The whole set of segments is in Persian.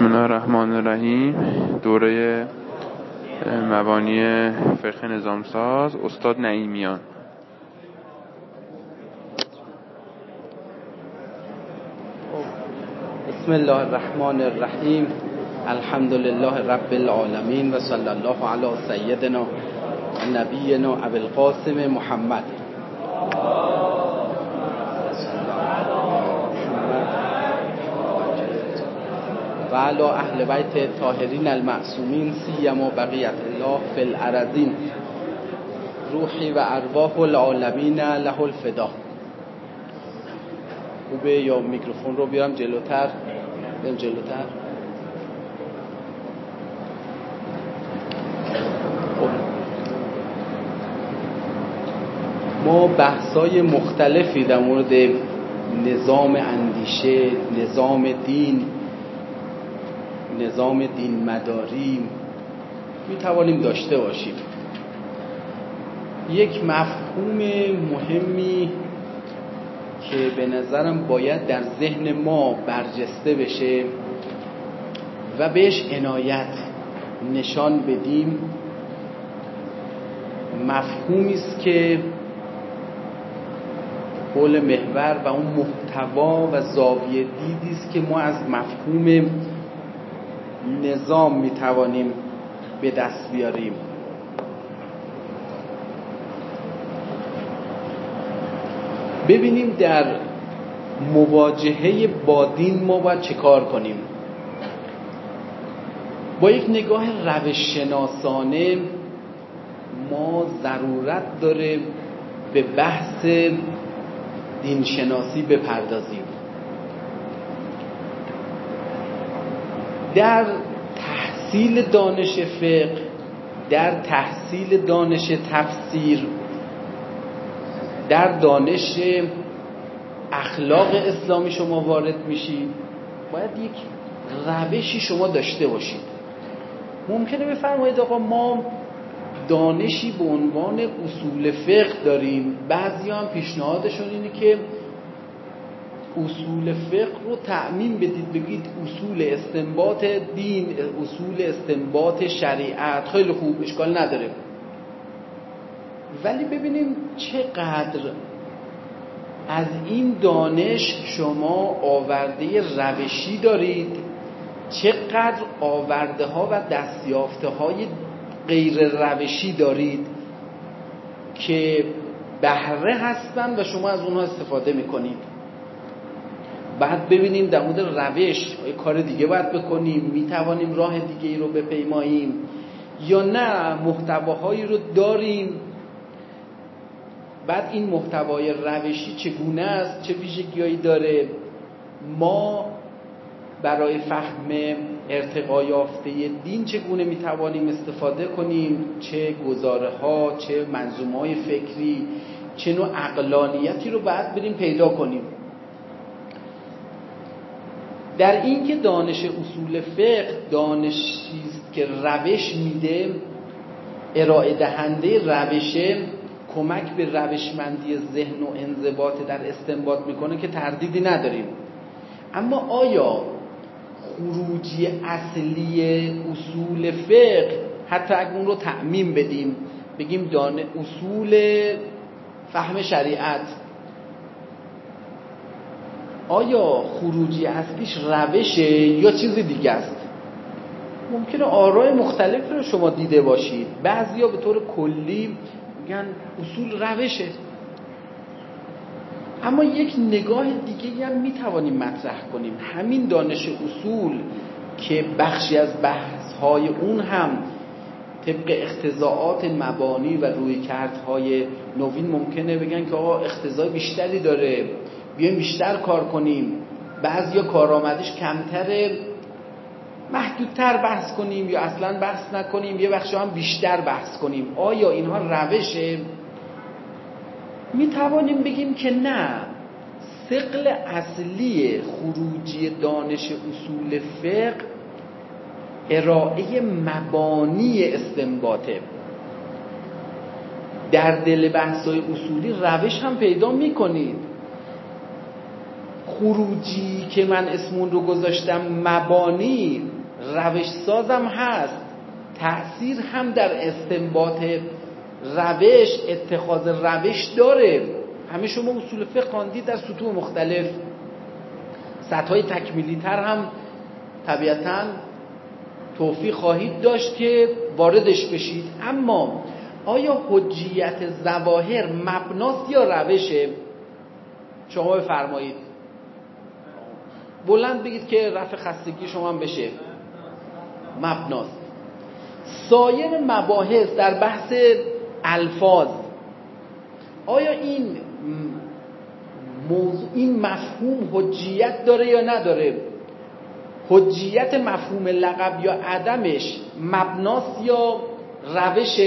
بسم الله الرحمن الرحیم. دوره مبانی فقه نظامساز استاد نعیمیان. بسم الله الرحمن الرحیم. الحمد لله رب العالمین و صلی الله علی سیدنا نبینا ابو القاسم محمد. و علی اهل بیت طاهرین المعصومین سیما بقیت الله فی الارضین. روحی و ارواح العالمین له الفدا. خوبه یا میکروفون رو بیارم جلوتر؟ بیارم جلوتر. خب. ما بحثای مختلفی در مورد نظام اندیشه نظام دین نظام دین مداری می توانیم داشته باشیم. یک مفهوم مهمی که به نظرم باید در ذهن ما برجسته بشه و بهش عنایت نشان بدیم مفهومی است که حول محور و اون محتوا و زاویه دیدی است که ما از مفهوم نظام می‌توانیم به دست بیاریم. ببینیم در مواجهه با دین ما باید چه کار کنیم. با یک نگاه روش شناسانه ما ضرورت داره به بحث دینشناسی بپردازیم. در تحصیل دانش فقه در تحصیل دانش تفسیر در دانش اخلاق اسلامی شما وارد میشید باید یک روشی شما داشته باشید. ممکنه بفرمایید آقا ما دانشی به عنوان اصول فقه داریم. بعضی هم پیشنهادشون اینه که اصول فقه رو تعمین بدید بگید اصول استنباط دین اصول استنباط شریعت. خیلی خوب اشکال نداره. ولی ببینیم چقدر از این دانش شما آورده روشی دارید چقدر آورده ها و دستیافته های غیر روشی دارید که بهره هستن و شما از اونها استفاده می‌کنید. بعد ببینیم در مورد روش کار دیگه باید بکنیم می‌توانیم راه دیگه ای رو بپیماییم یا نه محتواهایی رو داریم. بعد این محتوای روشی چگونه است؟ چه ویژگیهایی داره؟ ما برای فهم ارتقا یافته دین چگونه می‌توانیم استفاده کنیم؟ چه گزاره ها چه منظومه های فکری چه نوع اقلانیتی رو بعد بریم پیدا کنیم. در اینکه دانش اصول فقه دانشی است که روش میده ارائه دهنده روشه کمک به روشمندی ذهن و انضباط در استنباط می‌کنه که تردیدی نداریم. اما آیا خروجی اصلی اصول فقه حتی اگر اون رو تعمیم بدیم بگیم دانه اصول فهم شریعت آیا خروجی اصلیش روشه یا چیز دیگه است؟ ممکنه آرای مختلف رو شما دیده باشید. بعضیا به طور کلی میگن اصول روشه. اما یک نگاه دیگه هم می‌توانیم مطرح کنیم. همین دانش اصول که بخشی از بحث های اون هم طبق اختزاعات مبانی و روی کردهای نوین ممکنه بگن که آقا اختزای بیشتری داره. بیایم بیشتر کار کنیم. بعضی کارآمدیش کمتره. محدودتر بحث کنیم یا اصلا بحث نکنیم. یه بخش هم بیشتر بحث کنیم. آیا اینها روشه؟ می توانیم بگیم که نه. سقل اصلی خروجی دانش اصول فقه ارائه مبانی استنباطه در دل بحثای اصولی روش هم پیدا می‌کنید. خروجی که من اسمون رو گذاشتم مبانی روش سازم هست. تأثیر هم در استنباط روش اتخاذ روش داره. همه شما اصول فقه خواندید در سطوح مختلف. سطح های تکمیلی تر هم طبیعتا توفیق خواهید داشت که واردش بشید. اما آیا حجیت زواهر مبناست یا روشه؟ شما بفرمایید. بلند بگید که رفع خستگی شما هم بشه. مبناست. سایر مباحث در بحث الفاظ آیا این موضوع این مفهوم حجیت داره یا نداره؟ حجیت مفهوم لقب یا عدمش مبناست یا روش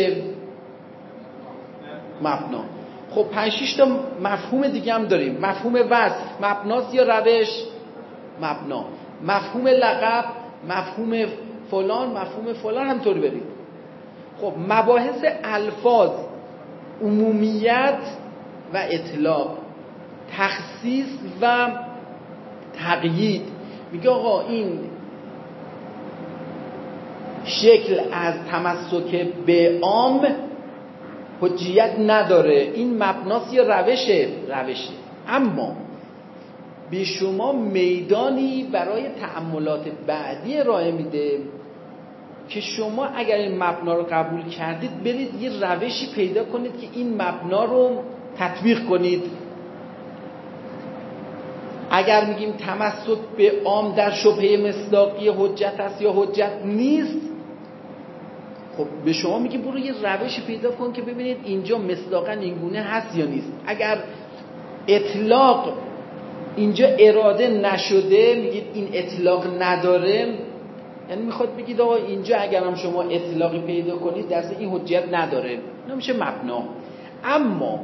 مبنا؟ خب پنج تا مفهوم دیگه هم داریم. مفهوم وصف مبناست یا روش؟ مبنا. مفهوم لقب مفهوم فلان مفهوم فلان همطوری بریم خب مباحث الفاظ عمومیت و اطلاق تخصیص و تقیید. میگه آقا این شکل از تمسک به عام حجیت نداره. این مبناس یا روشه روشه. اما به شما میدانی برای تعملات بعدی ارائه میده که شما اگر این مبنا رو قبول کردید برید یه روشی پیدا کنید که این مبنا رو تطبیق کنید. اگر میگیم تمسک به عام در شبهه مصداقی حجت است یا حجت نیست خب به شما میگه برو یه روشی پیدا کن که ببینید اینجا مصداقا اینگونه هست یا نیست. اگر اطلاق اینجا اراده نشده میگید این اطلاق نداره. یعنی می‌خواد بگید آقا اینجا اگرم شما اطلاقی پیدا کنید دست این حجیت نداره. نمیشه مبنا. اما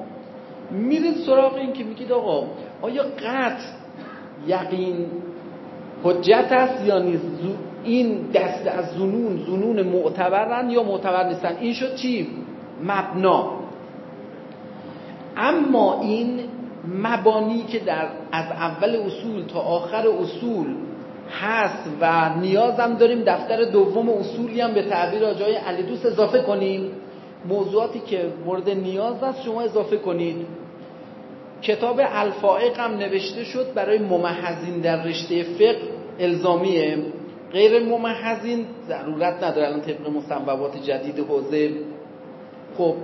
میرید سراغ این که میگید آقا آیا قطع یقین حجت است یا نیست؟ این دست از زنون زنون معتبرن یا معتبر نیستن؟ این شد چی؟ مبنا. اما این مبانی که در از اول اصول تا آخر اصول هست و نیازم داریم دفتر دوم اصولی هم به تعبیر جای علی دوست اضافه کنیم. موضوعاتی که مورد نیاز است شما اضافه کنید. کتاب الفائق هم نوشته شد برای ممحزین در رشته فقه الزامیه. غیر ممحزین ضرورت نداره الان طبق مصوبات جدید حوزه. خب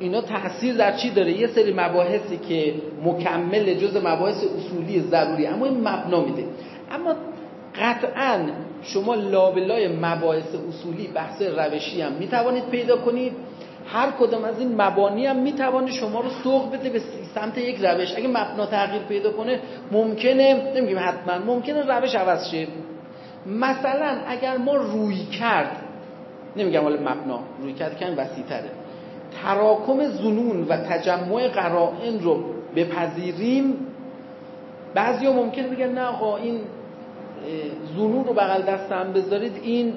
اینا تاثیر در چی داره؟ یه سری مباحثی که مکمل جز مباحث اصولی ضروری اما این مبنا میده. اما قطعا شما لابلای مباحث اصولی بحث روشی هم می‌توانید پیدا کنید. هر کدام از این مبانی هم می‌توانه شما رو سوق بده به سمت یک روش. اگه مبنا تغییر پیدا کنه ممکنه نمیگیم حتما ممکنه روش عوض شه. مثلا اگر ما روی کرد نمیگم حالا مبنا روی کرد که وسیع تره تراکم زنون و تجمع قرائن رو بپذیریم بعضی ها ممکنه بگن نه آقا این زنون رو بغل دستم بذارید این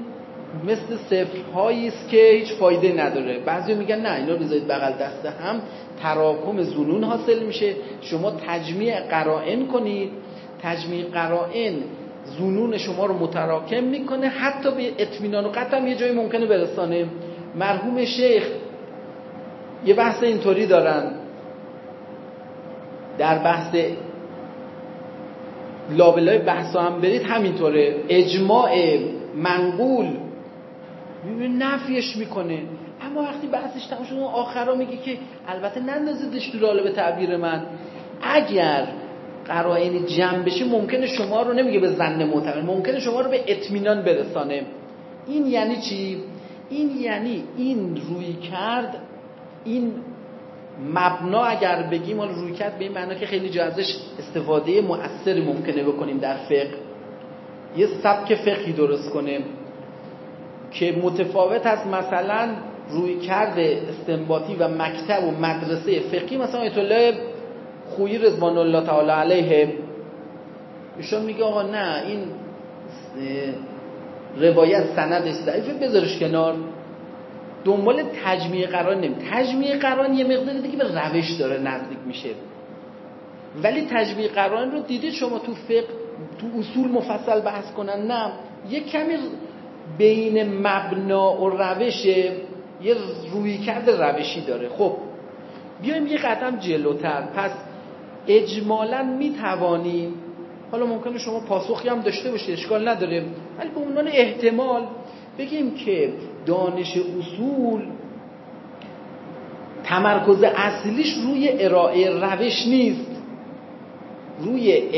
مثل صفرهایی است که هیچ فایده نداره. بعضی میگن نه اینا بذارید بغل دست هم. تراکم زنون حاصل میشه. شما تجمیع قرائن کنید. تجمیع قرائن زنون شما رو متراکم می‌کنه حتی به اطمینان و قطعا یه جایی ممکنه برسانه. مرحوم شیخ یه بحث اینطوری دارن. در بحث لابلای بحث هم برید همینطوره. اجماع منقول نفیش می‌کنه. اما وقتی بحثش تموم شد آخرا میگه که البته نندازیدش تو به تعبیر من. اگر قرائن جمع بشه ممکنه شما رو نمیگه به زن معتبر ممکنه شما رو به اطمینان برسانه. این یعنی چی؟ این یعنی این روی کرد این مبنا اگر بگیم حالا روی به این معنا که خیلی جا استفاده مؤثری ممکنه بکنیم در فقه. یه سبک فقهی درست کنه که متفاوت از مثلا روی کرد استنباطی و مکتب و مدرسه فقهی مثلا آیت الله خویی رضوان الله تعالی علیه ایشون میگه آقا نه این روایت سندش ضعیفه بذارش کنار. دنبال تجمیع قرار نمی تجمیع قرار یه مقدار دیگه به روش داره نزدیک میشه. ولی تجویق قرائن رو دیدید شما تو فقه تو اصول مفصل بحث کنن؟ نه. یه کمی بین مبنا و روش یه روی کرده روشی داره. خب بیایم یه قدم جلوتر. پس اجمالا می‌توانیم حالا ممکنه شما پاسخی هم داشته باشید اشکال نداره. ولی به عنوان احتمال بگیم که دانش اصول تمرکز اصلیش روی ارائه روش نیست. روی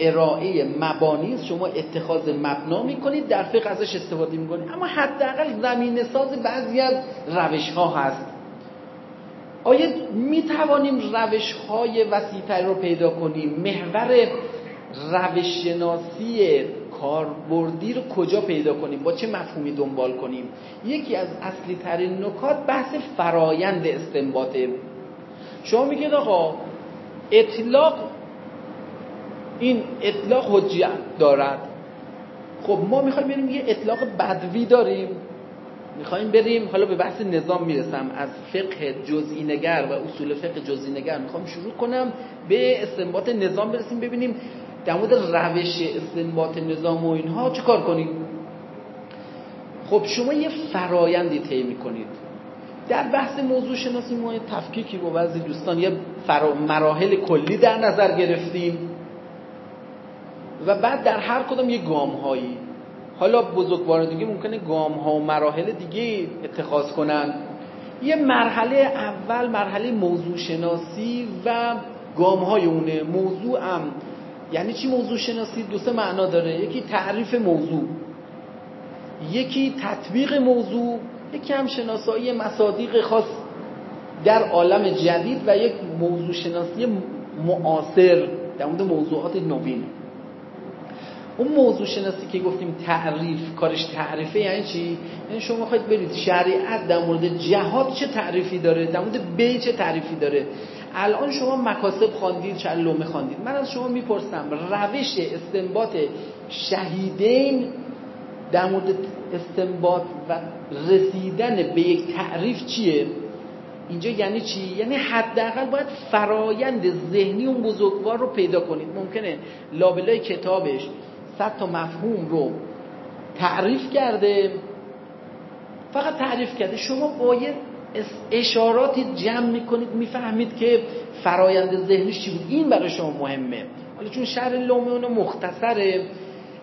ارائه مبانی شما اتخاذ مبنا می‌کنید در فقه ازش استفاده می‌کنید. اما حداقل زمین ساز بعضی از روش ها هست. آیا می‌توانیم روش های وسیعتر رو پیدا کنیم؟ محور روش شناسی کاربردی رو کجا پیدا کنیم؟ با چه مفهومی دنبال کنیم؟ یکی از اصلی ترین نکات بحث فرایند استنباطه. شما میگید آقا اطلاق این اطلاق حجیت دارد. خب ما می‌خوایم بریم یه اطلاق بدوی داریم. می‌خوایم بریم حالا به بحث نظام می‌رسم. از فقه جزئی نگر و اصول فقه جزئی نگر می‌خوام شروع کنم. به استنباط نظام برسیم ببینیم در مورد روش استنباط نظام و اینها چه کار کنیم؟ خب شما یه فرایندی طی می‌کنید. در بحث موضوع شناسی ما تفکیکی با بعضی دوستان یه مراحل کلی در نظر گرفتیم. و بعد در هر کدام یه گام هایی حالا بزرگوار دیگه ممکنه گام ها و مراحل دیگه اتخاذ کنن. یه مرحله اول مرحله موضوع شناسی و گام های اونه. موضوع هم یعنی چی موضوع شناسی دو سه معنا داره. یکی تعریف موضوع یکی تطبیق موضوع یکی هم شناسایی مصادیق خاص در عالم جدید و یک موضوع شناسی معاصر در مورد موضوعات نوین. اون موضوع شناسی که گفتیم تعریف کارش تعریفه یعنی چی؟ یعنی شما خواهید برید شریعت در مورد جهاد چه تعریفی داره؟ در مورد بی چه تعریفی داره؟ الان شما مکاسب خواندید چه لومه خواندید. من از شما می‌پرسم روش استنباط شهیدین در مورد استنباط و رسیدن به یک تعریف چیه؟ اینجا یعنی چی؟ یعنی حداقل باید فرایند ذهنی اون بزرگوار رو پیدا کنید. ممکنه لابلای کتابش صد تا مفهوم رو تعریف کرده فقط تعریف کرده. شما باید اشاراتی جمع می‌کنید می‌فهمید که فرایند ذهنیش چی بود. این برای شما مهمه. حالا چون شهر لومه مختصره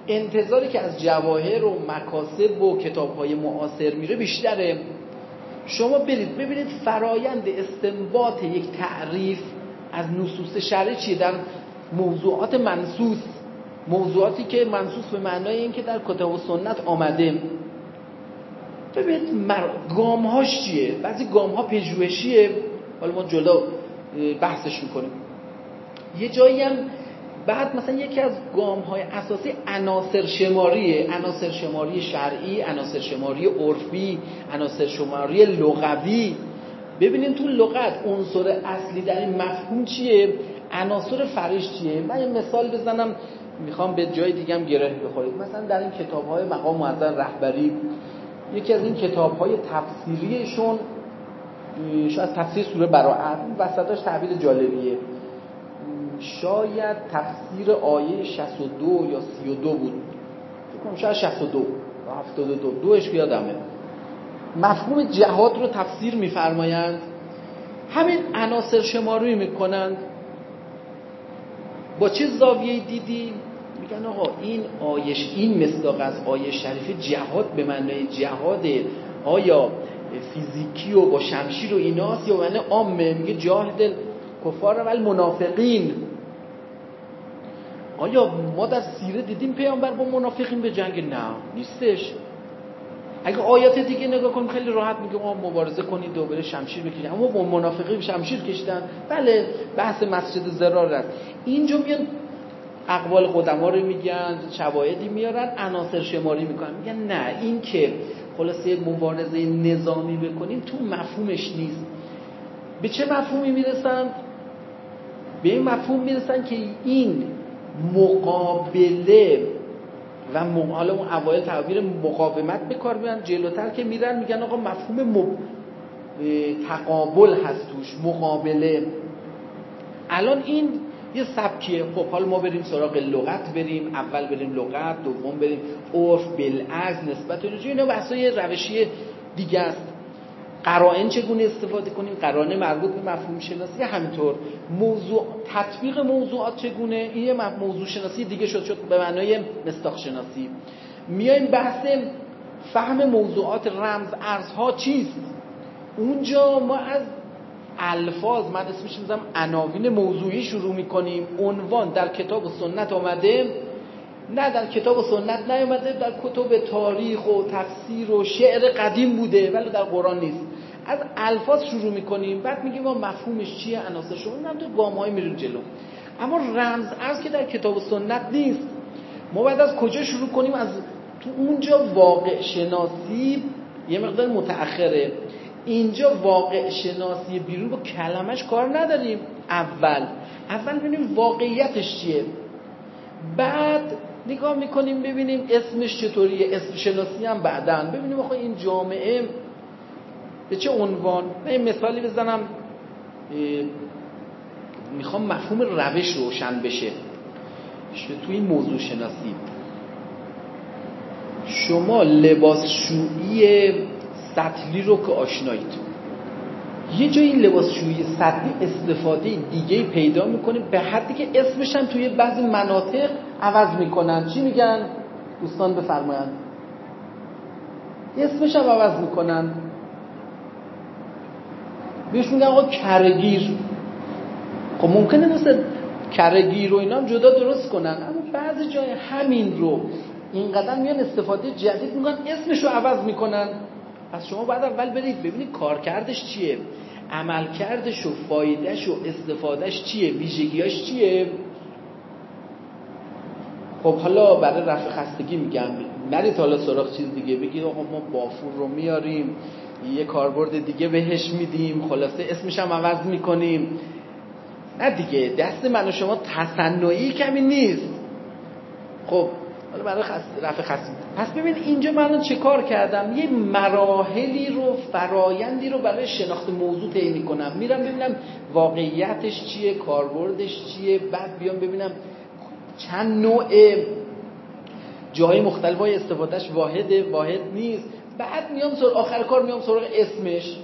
انتظاری که از جواهر و مکاسب و کتاب های معاصر میره بیشتره. شما برید ببینید فرایند استنباط یک تعریف از نصوص شرعی چیه. در موضوعات منصوص. موضوعاتی که منصوص به معنای این که در کتاب و سنت آمده. ببینید مر... گام هاش چیه؟ بعضی گام ها پژوهشیه. حالا ما جدا بحثش می‌کنیم یه جایی هم بعد مثلا یکی از گام های اساسی عناصر شماریه عناصر شماری شرعی عناصر شماری عرفی عناصر شماری لغوی. ببینیم تو لغت عنصر اصلی در این مفهوم چیه؟ عناصر فرش چیه؟ من یه مثال بزنم. می‌خوام به جای دیگه هم گره بخورید. مثلا در این کتاب های مقام معظم رهبری. یکی از این کتاب های تفسیریشون شاید تفسیر سوره براعت وسطاش تعبیر جالبیه. شاید تفسیر آیه 62 یا 32 بود. فکر شاید 62 یا 72 دوش بیادمه مفهوم جهاد رو تفسیر میفرمایند. همین عناصر شماری می‌کنند. با چه زاویه دیدی میگن آقا این آیش این مصداق از آیه شریف جهاد به معنای جهاد آیا فیزیکی و با شمشیر و ایناست یا معنی عامه؟ میگه جاهد کفار و منافقین آیا ما در سیره دیدیم پیامبر با منافقین به جنگ؟ نه نیستش. اگه آیات دیگه نگاه کنیم خیلی راحت میگه ما مبارزه کنید و بره شمشیر بکشید. اما با منافقین شمشیر کشیدن بله بحث مسجد زرار اینجا میان اقوال قدما رو میگن شواهدی میارن عناصر شماری می‌کنن. میگن نه این که خلاصه مبارزه نظامی بکنیم تو مفهومش نیست. به چه مفهومی می‌رسن؟ به این مفهوم می‌رسن که این مقابله و حالا اون اوایل تعبیر مقاومت به کار می‌برن جلوتر که میرن میگن آقا مفهوم تقابل هست توش مقابله. الان این یه سبکیه. خب حالا ما بریم سراغ لغت بریم. اول بریم لغت دوم بریم عرف بالعکس نسبت اینا بحثای روشی دیگه است. قرائن چگونه استفاده کنیم؟ قرائن مربوط به مفهوم شناسی همینطور. موضوع تطبیق موضوعات چگونه؟ این یه موضوع شناسی دیگه شد شد به معنای مستاق شناسی. میایم بحث فهم موضوعات رمز ارزها چیست؟ اونجا ما از الفاظ من اسمش می‌ذارم عناوین موضوعی شروع می‌کنیم. عنوان در کتاب و سنت آمده نه در کتاب و سنت نیومده در کتب تاریخ و تفسیر و شعر قدیم بوده ولی در قرآن نیست. از الفاظ شروع می‌کنیم. بعد میگیم ما مفهومش چیه عناصر شما؟ هم تو گام های میریم جلو. اما رمز ارز که در کتاب و سنت نیست. ما بعد از کجا شروع کنیم؟ از تو اونجا واقع شناسی یه مقدار متأخره. اینجا واقع شناسی بیرون با کلمش کار نداریم. اول. اول ببینیم واقعیتش چیه. بعد نگاه می‌کنیم ببینیم اسمش چطوریه. اسم شناسی هم بعدا. ببینیم آخه این جامعه به چه عنوان؟ من مثالی بزنم. می‌خوام مفهوم روش روشن بشه. توی موضوع شناسی. شما لباس شویی سطلی رو که آشنایید. یه جایی لباسشویی سطلی استفاده دیگه پیدا می‌کنه به حدی که اسمش هم توی بعضی مناطق عوض می‌کنن. چی میگن؟ دوستان بفرمایند. اسمش هم عوض می‌کنن. بهش میگن آقا کرگیر خب ممکنه مثل کرگیر و اینا هم جدا درست کنن اما بعضی جای همین رو اینقدر میان استفاده جدید می‌کنن اسمش رو عوض می‌کنن. پس شما باید اول برید ببینید کارکردش چیه عملکردش و فایدهش و استفادهش چیه ویژگیاش چیه؟ خب حالا برای رفع خستگی میگم نرید حالا سراغ چیز دیگه بگید آقا ما بافور رو میاریم یه کاربرد دیگه بهش میدیم خلاصه اسمش هم عوض می‌کنیم. نه دیگه دست من و شما تصنعی کمی نیست. خب حالا برای رفع خستگی پس ببین اینجا من چه کار کردم؟ یه مراحلی رو فرایندی رو برای شناخت موضوع طی می‌کنم. میرم ببینم واقعیتش چیه کاربردش چیه بعد بیام ببینم چند نوع جای مختلف های استفادهش واحد واحد نیست. بعد میام سر آخر کار میام سراغ اسمش.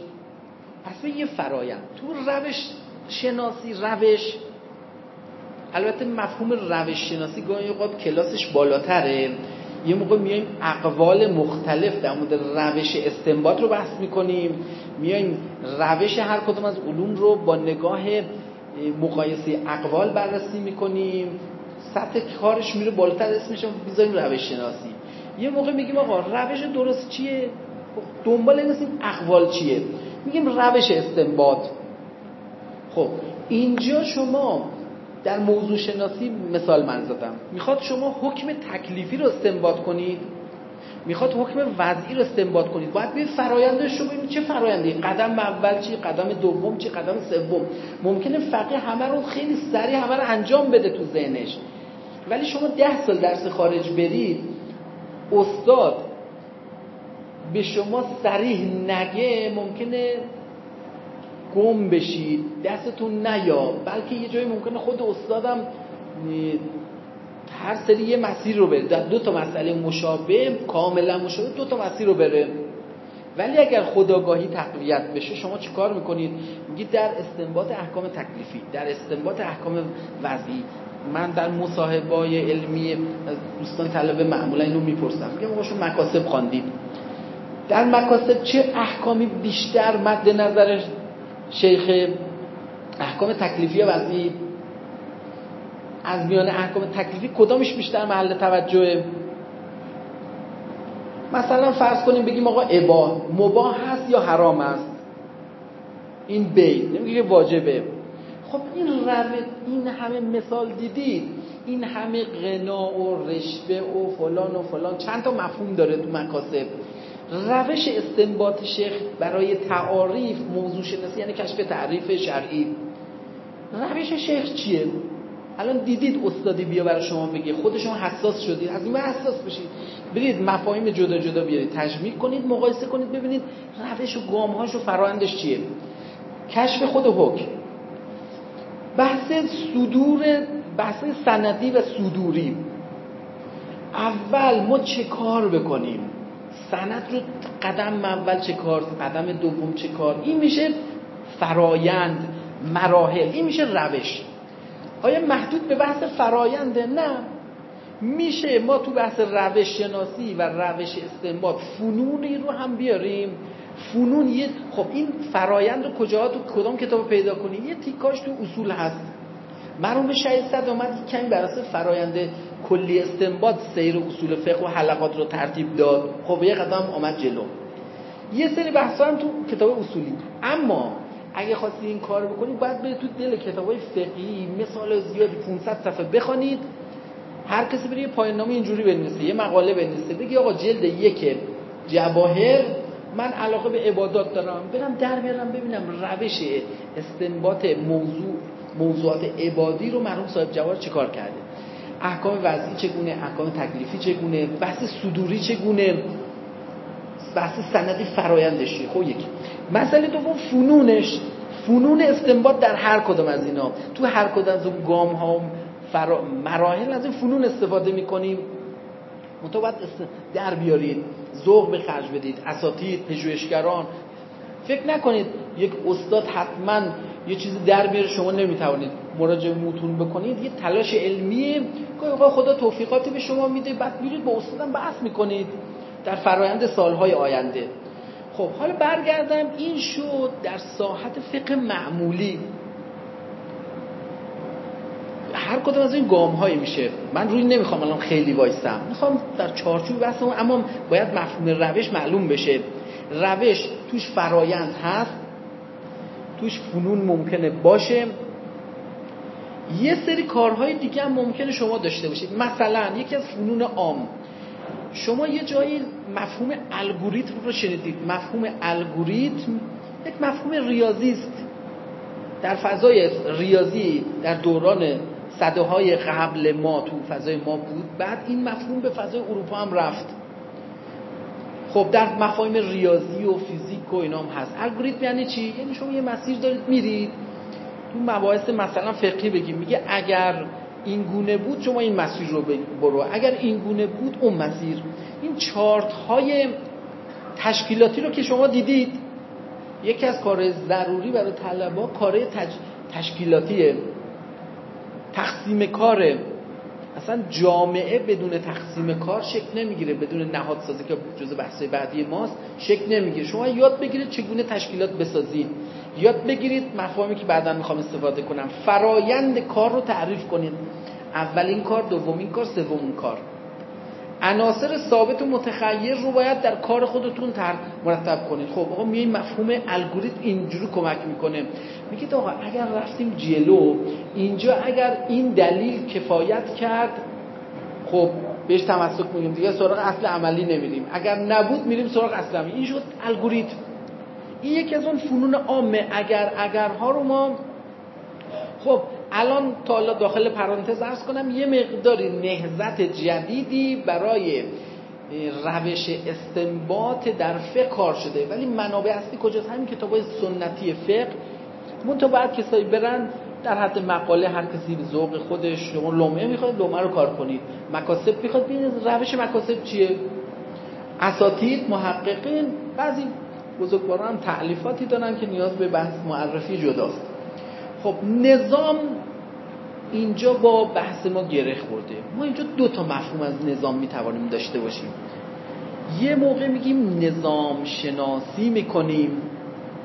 پس یه فرایند. تو روش شناسی روش البته مفهوم روش شناسی گاهی اوقات کلاسش بالاتره. یه موقع میایم اقوال مختلف در مورد روش استنباط رو بحث می‌کنیم. میایم روش هر کدوم از علوم رو با نگاه مقایسه اقوال بررسی می‌کنیم. سطح کارش میره بالاتر اسمش رو بیذاریم روش شناسی یه موقع میگیم آقا روش درست چیه؟ دنبال این اقوال چیه. میگیم روش استنباط. خب اینجا شما در موضوع شناسی مثال من زدم. می‌خواد شما حکم تکلیفی رو استنباط کنید؟ می‌خواد حکم وضعی رو استنباط کنید؟ باید به فرایندش رو ببینید چه فرایندی؟ قدم اول چی؟ قدم دوم چی؟ قدم سوم. ممکنه فقیه همه رو خیلی سریع همه رو انجام بده تو ذهنش. ولی شما ده سال درس خارج برید استاد به شما سریح نگه ممکنه گم بشید دستتون نیا. بلکه یه جایی ممکنه خود استادم هر سری یه مسیر رو بره. دو تا مسئله مشابه کاملا مشابه دو تا مسیر رو بره. ولی اگر خداگاهی تقویت بشه شما چیکار می‌کنید؟ میگید در استنباط احکام تکلیفی در استنباط احکام وضعی. من در مصاحبای علمی دوستان طلبه معمولا اینو می‌پرسم میگم آقا شما مکاسب خواندید. در مکاسب چه احکامی بیشتر مد نظر شیخ احکام تکلیفی وضعی از میان احکام تکلیفی کدامش بیشتر محل توجهه؟ مثلا فرض کنیم بگیم آقا اباه مباه هست یا حرام است؟ این بی نمیگه واجبه. خب این روه این همه مثال دیدید؟ این همه غنا و رشبه و فلان و فلان. چند تا مفهوم داره تو مکاسب؟ روش استنباط شیخ برای تعاریف موضوع شناسی یعنی کشف تعریف شرعی. روش شیخ چیه؟ الان دیدید استادی بیا برای شما بگه. خود شما حساس شدید. از این حساس بشید. برید مفاهیم جدا جدا بیارید. تجمیع کنید مقایسه کنید ببینید روش و گامهاش و فرایندش چیه. کشف خود حکم. بحث صدور بحث سندی و صدوری. اول ما چه کار بکنیم؟ سند رو قدم اول چه کار قدم دوم چه کار؟ این میشه فرایند مراحل این میشه روش. آیا محدود به بحث فراینده نه. میشه ما تو بحث روش شناسی و روش استنباط فنونی رو هم بیاریم. فنون یه خب این فرایند رو کجا تو کدام کتاب پیدا کنی؟ یه تیکاش تو اصول هست. مرحوم شهید صد اومد کمی بر فرایند کلی استنباط سیر اصول فقه و حلقات رو ترتیب داد. خب یه قدم آمد جلو. یه سری بحثا هم تو کتاب اصولی. اما اگه خواستی این کار بکنید باید به تو دل کتابای فقهی. مثال زیادی 500 صفحه بخوانید. هر کسی بره یه پایان نامه اینجوری بنویسه یه مقاله بنویسه بگی آقا جلد یک جواهر من علاقه به عبادات دارم. برم در بیارم ببینم روش استنباط موضوع موضوعات عبادی رو مرحوم صاحب جواهر چیکار کرده. احکام وضعی چگونه احکام تکلیفی چگونه بحث صدوری چگونه بحث سندی فرایندشی. خب یک مسئله دوم فنونش. فنون استنباط در هر کدام از اینا. تو هر کدام از اون گام ها فرا... مراحل از این فنون استفاده می‌کنیم. منتها باید در بیارید. ذوق به خرج بدید. اساتید پژوهشگران. فکر نکنید یک استاد حتما یه چیزی در بیاره شما نمی‌توانید مراجعه متون بکنید. یه تلاش علمیه که خدا توفیقاتی به شما میده بعد میرید با استادم بحث می‌کنید در فرایند سالهای آینده. خب حالا برگردم. این شد در ساحت فقه معمولی. هر کدوم از این گام هایی میشه. من روی نمی‌خوام الان خیلی وایسم می‌خوام در چارچوب بحثم اما باید مفهوم روش معلوم بشه. روش توش فرایند هست. توش فنون ممکنه باشه. یه سری کارهای دیگه هم ممکنه شما داشته باشید. مثلا یکی از فنون عام. شما یه جایی مفهوم الگوریتم رو شنیدید. مفهوم الگوریتم یک مفهوم ریاضی است. در فضای ریاضی در دوران صده های قبل ما تو فضای ما بود. بعد این مفهوم به فضای اروپا هم رفت. خب در مفاهیم ریاضی و فیزیک و اینام هست. الگوریتم یعنی چی؟ یعنی شما یه مسیر دارید میرید. تو مباحث مثلا فقهی بگیم. میگه اگر این گونه بود شما این مسیر رو برو. اگر این گونه بود اون مسیر. این چارت های تشکیلاتی رو که شما دیدید یکی از کار ضروری برای طلبا کار تج... تشکیلاتیه. تقسیم کاره. اصلا جامعه بدون تقسیم کار شکل نمی‌گیره. بدون نهادسازی که جزء بحث بعدی ماست شکل نمی‌گیره. شما یاد بگیرید چگونه تشکیلات بسازید. یاد بگیرید مفاهیمی که بعدا می‌خوام استفاده کنم. فرایند کار رو تعریف کنید. اولین کار دومین کار سومین کار. عناصر ثابت و متخیر رو باید در کار خودتون تر مرتب کنید. خب آقا میای مفهوم الگوریتم اینجوری کمک می‌کنه. میگید آقا اگر رفتیم جلو اینجا اگر این دلیل کفایت کرد خب بهش تمسک میگیم دیگه سراغ اصل عملی نمیریم. اگر نبود میریم سراغ اصل عملی. این شد الگوریتم. این یکی از اون فنون عامه. اگر اگرها رو ما خب الان تا داخل پرانتز ارز کنم یه مقداری نهزت جدیدی برای روش استنباط در فقه کار شده. ولی منابع اصلی کجاست؟ همین کتاب های سنتی فقه. منتها بعد کسایی برن در حد مقاله هر کسی به ذوق خودش شما لومه می‌خواید لومه رو کار کنید. مکاسب می‌خواد ببینید روش مکاسب چیه. اساتید محققین بعضی بزرگواران هم تعلیفاتی دارن که نیاز به بحث معرفی جداست. خب نظام اینجا با بحث ما گره خورده. ما اینجا دو تا مفهوم از نظام می‌توانیم داشته باشیم. یه موقع میگیم نظام شناسی می‌کنیم.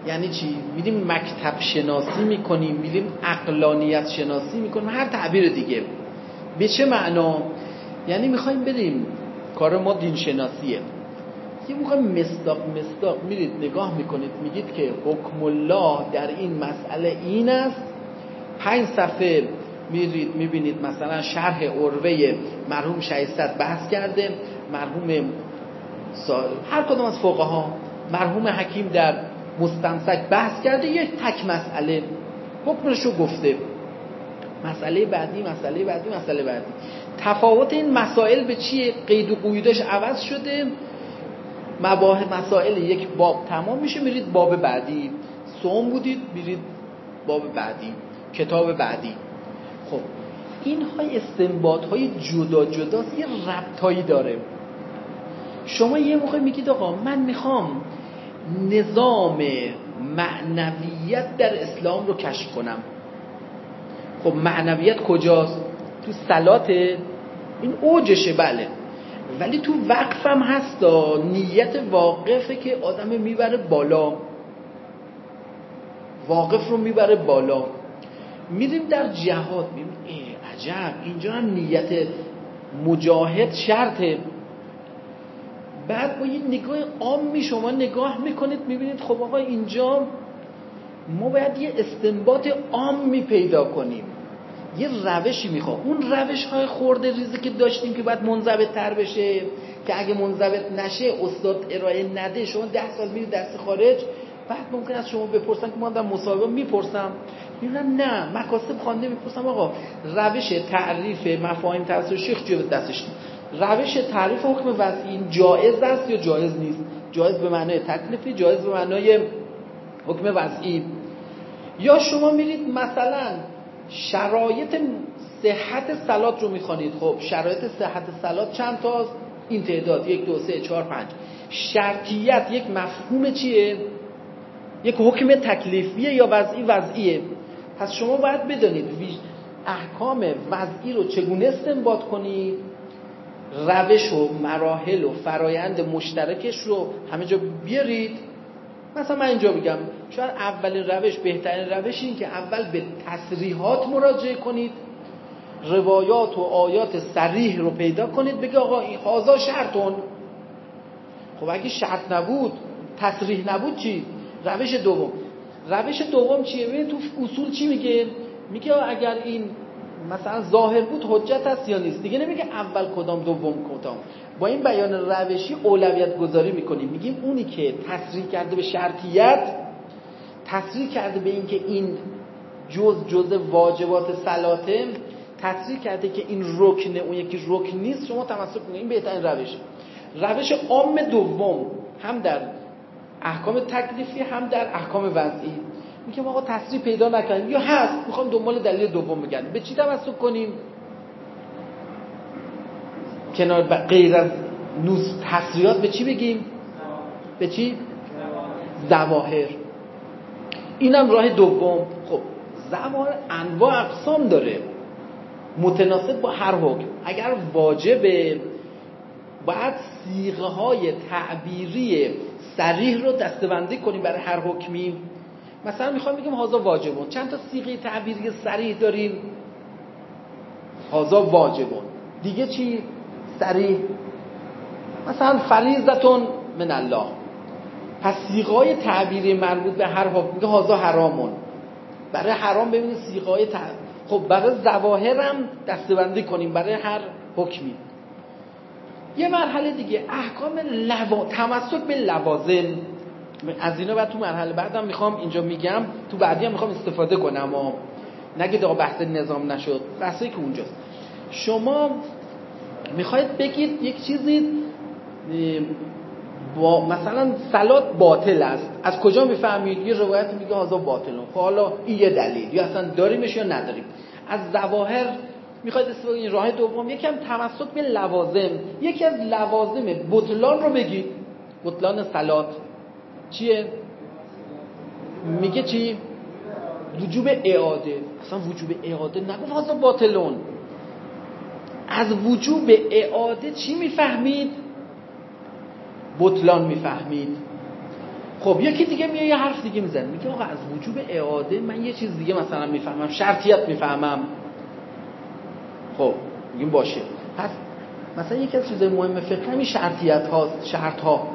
یعنی چی؟ میدیم مکتب شناسی می‌کنیم. میدیم اقلانیت شناسی می‌کنیم. هر تعبیر دیگه. به چه معنا؟ یعنی می‌خوایم بریم. کار ما دین شناسیه موقع مصداق مصداق میرید نگاه می‌کنید میگید که حکم الله در این مسئله این است. پنج صفحه میرید می‌بینید مثلا شرح عروه مرحوم شایستت بحث کرده مرحوم هر کدوم از فقها ها مرحوم حکیم در مستمسک بحث کرده یک تک مسئله حکمش رو گفته. مسئله بعدی مسئله بعدی مسئله بعدی. تفاوت این مسائل به چیه؟ قید و قیودش عوض شده. مباه مسائل یک باب تمام میشه میرید باب بعدی. سوم بودید میرید باب بعدی. کتاب بعدی. خب این های استنباط های جدا جدا یه ربطایی داره. شما یه موقع میگید آقا من می‌خوام نظام معنویت در اسلام رو کشف کنم. خب معنویت کجاست؟ تو سلات این اوجشه بله. ولی تو وقفم هستا نیت واقفه که آدم می‌بره بالا. واقف رو می‌بره بالا. میریم در جهاد. می‌بینیم عجب. اینجا هم نیت مجاهد شرطه. بعد با یه نگاه عامی شما نگاه می‌کنید می‌بینید خب آقا اینجا ما باید یه استنباط عامی پیدا کنیم. یه روشی می‌خواد اون روش های خورده ریزی که داشتیم که باید منضبط تر بشه که اگه منضبط نشه استاد ارائه نده شما ده سال میرید دست خارج بعد ممکن است شما بپرسن که من در مصاحبه می‌پرسم. می‌بینم نه مکاسب خوانده می‌پرسم آقا روش تعریف مفاهیم تاثیر شیخ جو دستش روش تعریف حکم وضعی جایز است یا جایز نیست؟ جایز به معنای تکلیفی جایز به معنای حکم وضعی یا شما میرید مثلا شرایط صحت سلات رو می‌خوانید. خب شرایط صحت سلات چند تا این تعداد یک دو سه چهار پنج. شرطیت یک مفهوم چیه؟ یک حکم تکلیفیه یا وضعی؟ وضعیه. پس شما باید بدانید احکام وضعی رو چگونه استنباط کنید؟ روش و مراحل و فرایند مشترکش رو همه جا بیارید. مثلا من اینجا بگم شاید اولین روش بهترین روش این که اول به تصریحات مراجعه کنید روایات و آیات سریح رو پیدا کنید بگه آقا این حاضا شرطون خب اگه شرط نبود تصریح نبود چی؟ روش دوم روش دوم چیه؟ ببین تو اصول چی میگه؟ میگه اگر این مثلا ظاهر بود حجت هست یا نیست؟ دیگه نمیگه اول کدام دوم کدام. با این بیان روشی اولویت گذاری می‌کنیم. میگیم اونی که تصریح کرده به شرطیت تصریح کرده به اینکه این جز جز واجبات سلاته تصریح کرده که این رکن اون یکی رکن نیست شما تمسک کنید. این بهترین روش. روش عام دوم هم در احکام تکلیفی هم در احکام وضعی. میگم آقا تصریح پیدا نکنیم یا هست. می‌خوام دنبال دلیل دوم بگن به چی تمسک کنیم؟ کنار غیر از نوز تصریحات به چی بگیم؟ به چی؟ زواهر. اینم راه دوم. خب زواهر انواع اقسام داره. متناسب با هر حکم. اگر واجبه باید سیغه های تعبیری سریح رو دستبندی کنیم برای هر حکمی. مثلا می‌خوایم بگیم هازا واجبون. چند تا سیغه تعبیری سریح داریم. هازا واجبون. دیگه چی؟ سریح مثلا فریضتون من الله. پس سیغای تعبیری مربوط به هر حکم میگه هازا حرامون. برای حرام ببینید سیغای تعبیر خب برای زواهرم دستبندی کنیم برای هر حکمی. یه مرحله دیگه. احکام لوا... تمسک به لوازم. از اینا بعد تو مرحله بعدم می‌خوام اینجا میگم تو بعدی هم می‌خوام استفاده کنم و نگید آقا بحث نظام نشد. بحثی که اونجاست. شما می‌خواید بگید یک چیزی با مثلا سلات باطل است. از کجا می‌فهمید؟ یه روایت میگه هازا باطل. خب حالا این یه دلیل. یا اصلا داریمش یا نداریم. از ظواهر می‌خواید استفاده این راه دوم یکم تمسک به لوازم. یکی از لوازم بطلان رو بگید. بطلان سلات. چیه؟ میگه چی؟ وجوب اعاده. اصلا وجوب اعاده نگفت. هازا باطلون. از وجوب اعاده چی می‌فهمید؟ بطلان می‌فهمید. خب یکی دیگه میاد یه حرف دیگه می‌زنه. میگه آقا از وجوب اعاده من یه چیز دیگه مثلا می‌فهمم. شرطیت می‌فهمم. خب میگیم باشه. پس مثلا یکی از چیزای مهم فقه همین شرطیت ها شرط ها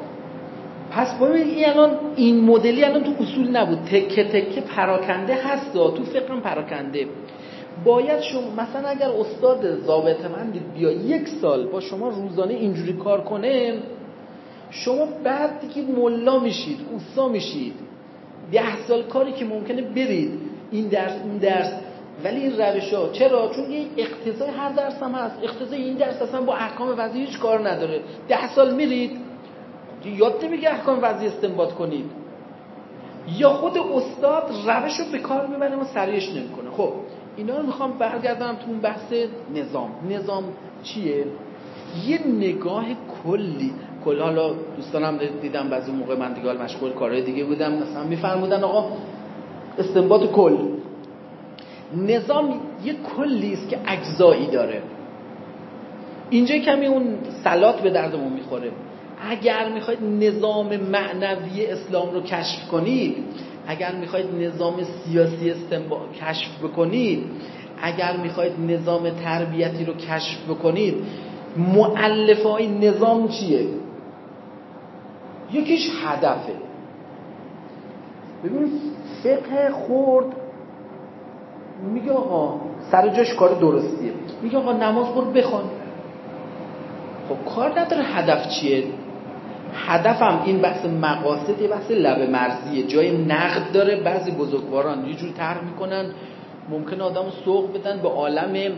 پس ببینید این الان این مدلی الان تو اصول نبود. تکه تکه پراکنده هست تو فقه هم پراکنده. باید شما مثلا اگر استاد ضابط من بیا یک سال با شما روزانه اینجوری کار کنه شما بعد دیگه ملا میشید اوسا میشید. ده سال کاری که ممکنه برید. این درس اون درس. ولی این روش ها. چرا؟ چون یه اقتضای هر درس هم هست. اقتضای این درس اصلا با احکام وضعی هیچ کار نداره. ده ساد میرید. یاد نمیگه احکام وضعی استنباط کنید؟ یا خود استاد روش رو به کار می‌بره و سریعش نمی‌کنه. خب اینا رو می‌خوام برگردم تو اون بحث نظام. نظام چیه؟ یه نگاه کلی کل حالا دوستانم دیدم بعضی موقع من دیگه مشغول کارهای دیگه بودم. مثلا میفرمودن آقا استنباط کل. نظام یه کلی است که اجزایی داره. اینجا کمی اون سلات به دردمون می‌خوره. اگر می‌خواید نظام معنوی اسلام رو کشف کنید اگر می‌خواید نظام سیاسی استنبا... کشف بکنید اگر می‌خواید نظام تربیتی رو کشف بکنید معلف های نظام چیه؟ یکیش هدفه. ببینید فقه خورد میگه آقا سر جاش کار درستیه. میگه آقا نماز برو بخوان. خب کار نداره هدف چیه؟ هدفم این بحث مقاصد یه بحث لب مرزیه. جای نقد داره بعضی بزرگواران یه جور طرح می‌کنن. ممکن آدم سوق بدن به عالم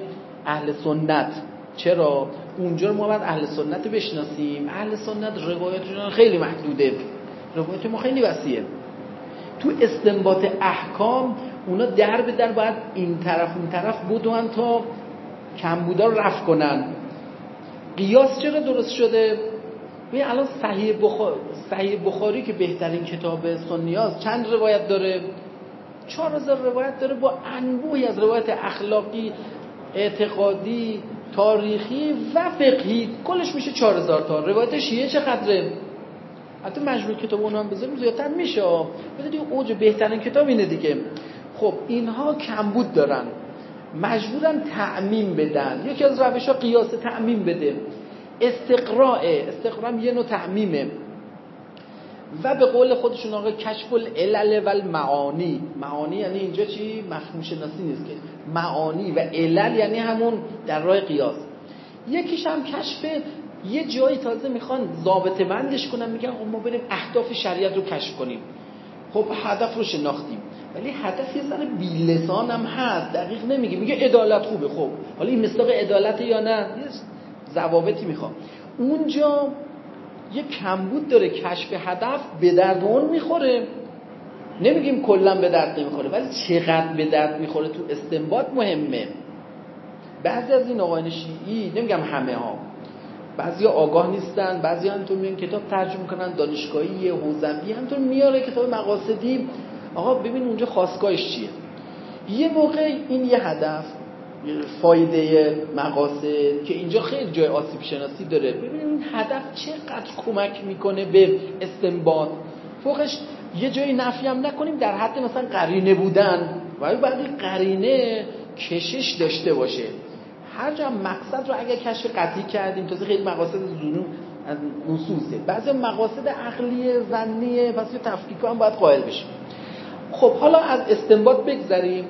اهل سنت. چرا؟ اونجا ما باید اهل سنت بشناسیم. اهل سنت روایتشون خیلی محدوده. روایت ما خیلی وسیعه. تو استنباط احکام اونا در به در باید این طرف اون طرف بودن تا کمبودا رو رفت کنن. قیاس چرا درست شده؟ ببین الان صحیح بخاری, صحیح بخاری که بهترین کتاب سنیاز چند روایت داره؟ چهار هزار روایت داره با انبوهی از روایت اخلاقی اعتقادی تاریخی و فقهی. کلش میشه چهار هزار تا. روایت شیعه چقدره؟ حتی مجموع کتاب اونها هم بذاریم زیادتر میشه. بدونی اوج بهترین کتاب اینه دیگه. خب اینها کمبود دارن. مجبورن تعمیم بدن. یکی از روش ها قیاس تعمیم بده. استقراء. استقراء یه نوع تعمیمه. و به قول خودشون آقا کشف العلل و المعانی معانی یعنی اینجا چی؟ مفهوم شناسی نیست که. معانی و علل یعنی همون در راه قیاس. یکیش هم کشف یه جایی تازه می‌خوان ضابط بندش کنن میگن ما بریم اهداف شریعت رو کشف کنیم. خب هدف رو شناختیم. ولی هدف یه ذره بیلسان هم هست دقیق نمیگه. میگه عدالت خوبه خب. حالا این مصداق عدالت یا نه؟ ضوابطی می‌خوام. اونجا یه کمبود داره کشف هدف به درد اون می‌خوره. نمیگیم کلا به درد نمی‌خوره ولی چقدر به درد می‌خوره تو استنباط مهمه. بعضی از این آقایان شیعی نمیگم همه ها بعضی آگاه نیستن بعضی همینطور میان کتاب ترجمه کنن دانشگاهی حوزوی همینطور میاره کتاب مقاصدی. آقا ببین اونجا خواستگاهش چیه؟ یه موقع این یه هدف فایده مقاصد که اینجا خیلی جای آسیب شناسی داره. ببینید این هدف چقدر کمک می‌کنه به استنباط. فوقش یه جایی نفی هم نکنیم در حد مثلا قرینه بودن. و بعد قرینه کشش داشته باشه. هر جا مقصد رو اگر کشف قطعی کردیم تازه خیلی مقاصد زنون از نصوصه. بعضی مقاصد عقلی زنیه یه تفکیک هم باید قائل بشیم. خب حالا از استنباط بگذریم.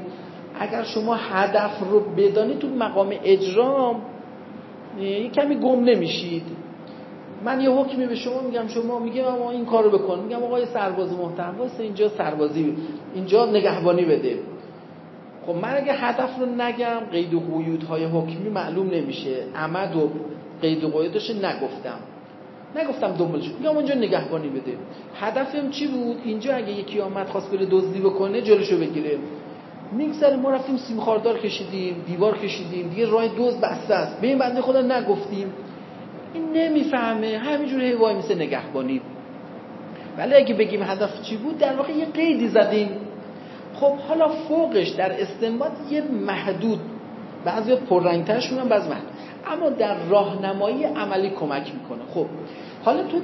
اگر شما هدف رو بدانید تو مقام اجرام یه کمی گم نمیشید. من یه حکمی به شما میگم شما میگم اما این کارو بکن. میگم آقای سرباز محترم واسه اینجا سربازی اینجا نگهبانی بده. خب من اگه هدف رو نگم قید و قیودهای حکمی معلوم نمیشه. عمد و قید و قیودش نگفتم. نگفتم دنبالش. میگم اونجا نگهبانی بده. هدفم چی بود؟ اینجا اگه یکی آمد خواست بره دزدی بکنه جلوشو بگیره. میگذره ما رفتیم سیم خاردار کشیدیم دیوار کشیدیم. دیگه راه دوز بسته است. به این بنده خدا نگفتیم. این نمی‌فهمه. همینجور هی وای میسه نگهبانی. ولی اگه بگیم هدف چی بود؟ در واقع یه قیدی زدیم. خب حالا فوقش در استنباط یه محدود. بعضی پررنگترش میگن بعضی محدود. اما در راهنمایی عملی کمک می‌کنه. خب حالا تو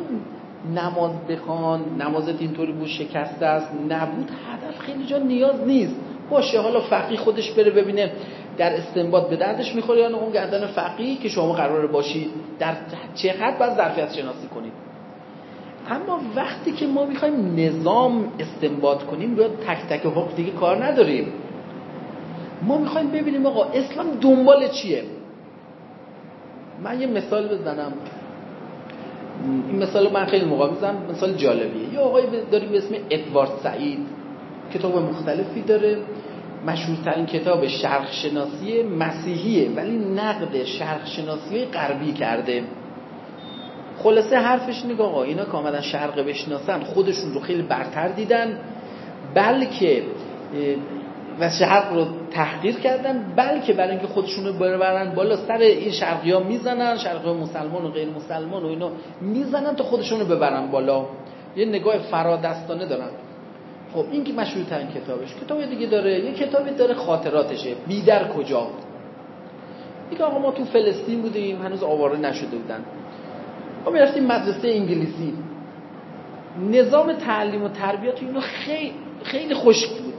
نماز بخوان نمازت اینطوری بود شکسته است نبود هدف خیلی جا نیاز نیست. باشه حالا فقی خودش بره ببینه در استنباط به دردش می‌خوره یا اون گردن فقی که شما قراره باشید در حد باید ظرفیت شناسی کنید اما وقتی که ما می‌خوایم نظام استنباط کنیم باید تک تک حکم دیگه کار نداریم. ما می‌خوایم ببینیم آقا اسلام دنبال چیه؟ من یه مثال بزنم. این مثال من خیلی موقع می‌زنم مثال جالبیه. یه آقای داریم به اسم ادوارد سعید کتاب مختلفی داره. مشهورترین کتاب شرق شناسی مسیحیه ولی نقد شرق شناسی غربی کرده. خلاصه حرفش نگاه آقا اینا که آمدن شرق بشناسن خودشون رو خیلی برتر دیدن بلکه و شرق رو تحقیر کردن بلکه برای اینکه خودشون رو ببرن بالا سر این شرقی ها می‌زنن شرقی مسلمان و غیر مسلمان و اینا می‌زنن تا خودشون رو ببرن بالا. یه نگاه فرادستانه دارن خب این که مشهور ترین کتابش. کتاب دیگه داره یه کتابی داره خاطراتشه. بیدر کجا دیگه آقا ما تو فلسطین بودیم هنوز آواره نشده بودن. ما می‌رفتیم مدرسه انگلیسی. نظام تعلیم و تربیت اینو خیلی خیلی خشک بود.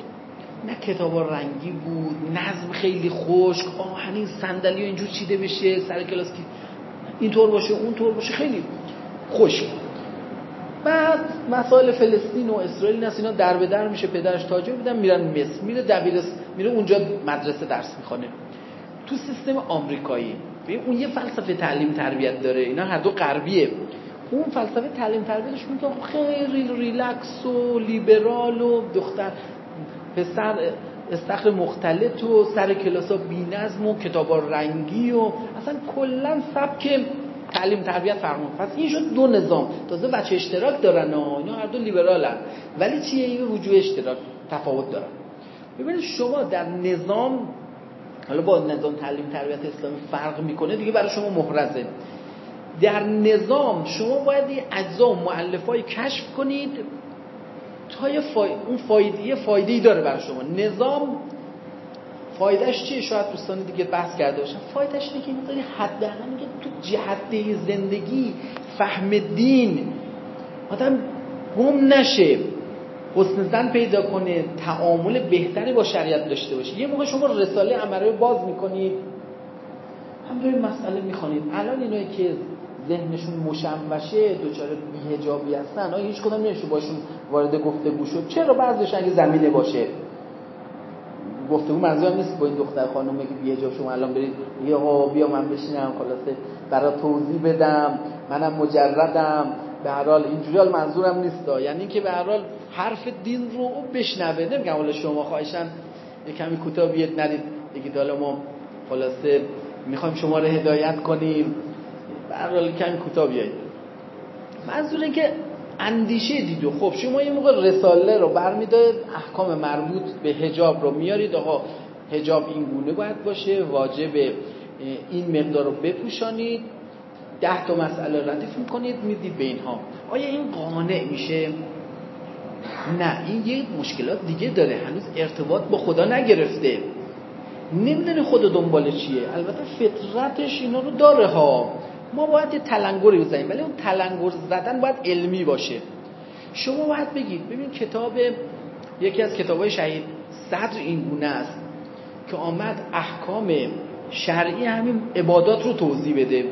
نه کتابا رنگی بود نظم خیلی خشک. آهنین صندلی اینجور چیده بشه سر کلاس اینطور باشه اونطور باشه. خیلی خشک بعد مسائل فلسطین و اسرائیل نست اینا در به در میشه پدرش تاجر بودن میرن مصر میره دبیرس میره اونجا مدرسه درس می‌خونه. تو سیستم آمریکایی اون یه فلسفه تعلیم تربیت داره اینا هر دو غربیه. اون فلسفه تعلیم تربیتش میگه خیلی ریلکس و لیبرال و دختر پسر استخر مختلط و سر کلاس ها بی نظم و کتاب رنگی و اصلا کلا سبک تعلیم تربیت فرمون پس این شد دو نظام. تازه بچه اشتراک دارن و اینا هر دو لیبرالن. ولی چیه؟ این وجود اشتراک تفاوت دارن. ببینید شما در نظام حالا با نظام تعلیم تربیت اسلامی فرق می‌کنه دیگه برای شما محرزه. در نظام شما باید این اجزا و معلفای کشف کنید تا یه فای... اون فایده یه فایده ای داره برای شما. نظام فایدهش چیه؟ شاید دوستان دیگه بحث کرده باشن. فایدهش اینه که می‌ذاری حداقل میگه تو جهده زندگی فهم دین آدم گم نشه حسن زن پیدا کنه تعامل بهتری با شریعت داشته باشه. یه موقع شما رساله عمره باز می‌کنید. هم مسئله می‌خوانید الان اینایی که ذهنشون مشوشه دچار بیهجابی هستن آیا هیچ کدوم نمیشه باشون وارد گفتگو شد. چرا بعضیش اگه زمینه باشه؟ گفتگو منظورم نیست با این دختر خانومه که بیهجاب شما الان برید. یا آقا بیا من بشینم خلاصه برای توضیح بدم. منم مجردم. به هر حال اینجوری حال منظورم نیست. یعنی که به هر حال حرف دین رو بشنوه. نمیگم حالا شما خواهشن یه کمی کوتاه بیاد ندید دیگه حالا ما خلاصه می‌خوایم شما رو هدایت کنیم. برحال کمی کوتاه بیایید. منظور که اندیشه دیدو خب شما یه موقع رساله رو برمیدارید احکام مربوط به هجاب رو میارید آقا هجاب این گونه باید باشه واجب این مقدار رو بپوشانید. ده تا مسئله ردیف می‌کنید می‌دید به اینها. آیا این قانع میشه؟ نه این یه مشکلات دیگه داره. هنوز ارتباط با خدا نگرفته. نمی‌دونه خدا دنبال چیه. البته فطرتش اینا رو داره ها. ما باید یه تلنگری بزنیم ولی اون تلنگر زدن باید علمی باشه. شما باید بگید ببین کتاب یکی از کتاب های شهید صدر این گونه است که آمد احکام شرعی همین عبادات رو توضیح بده.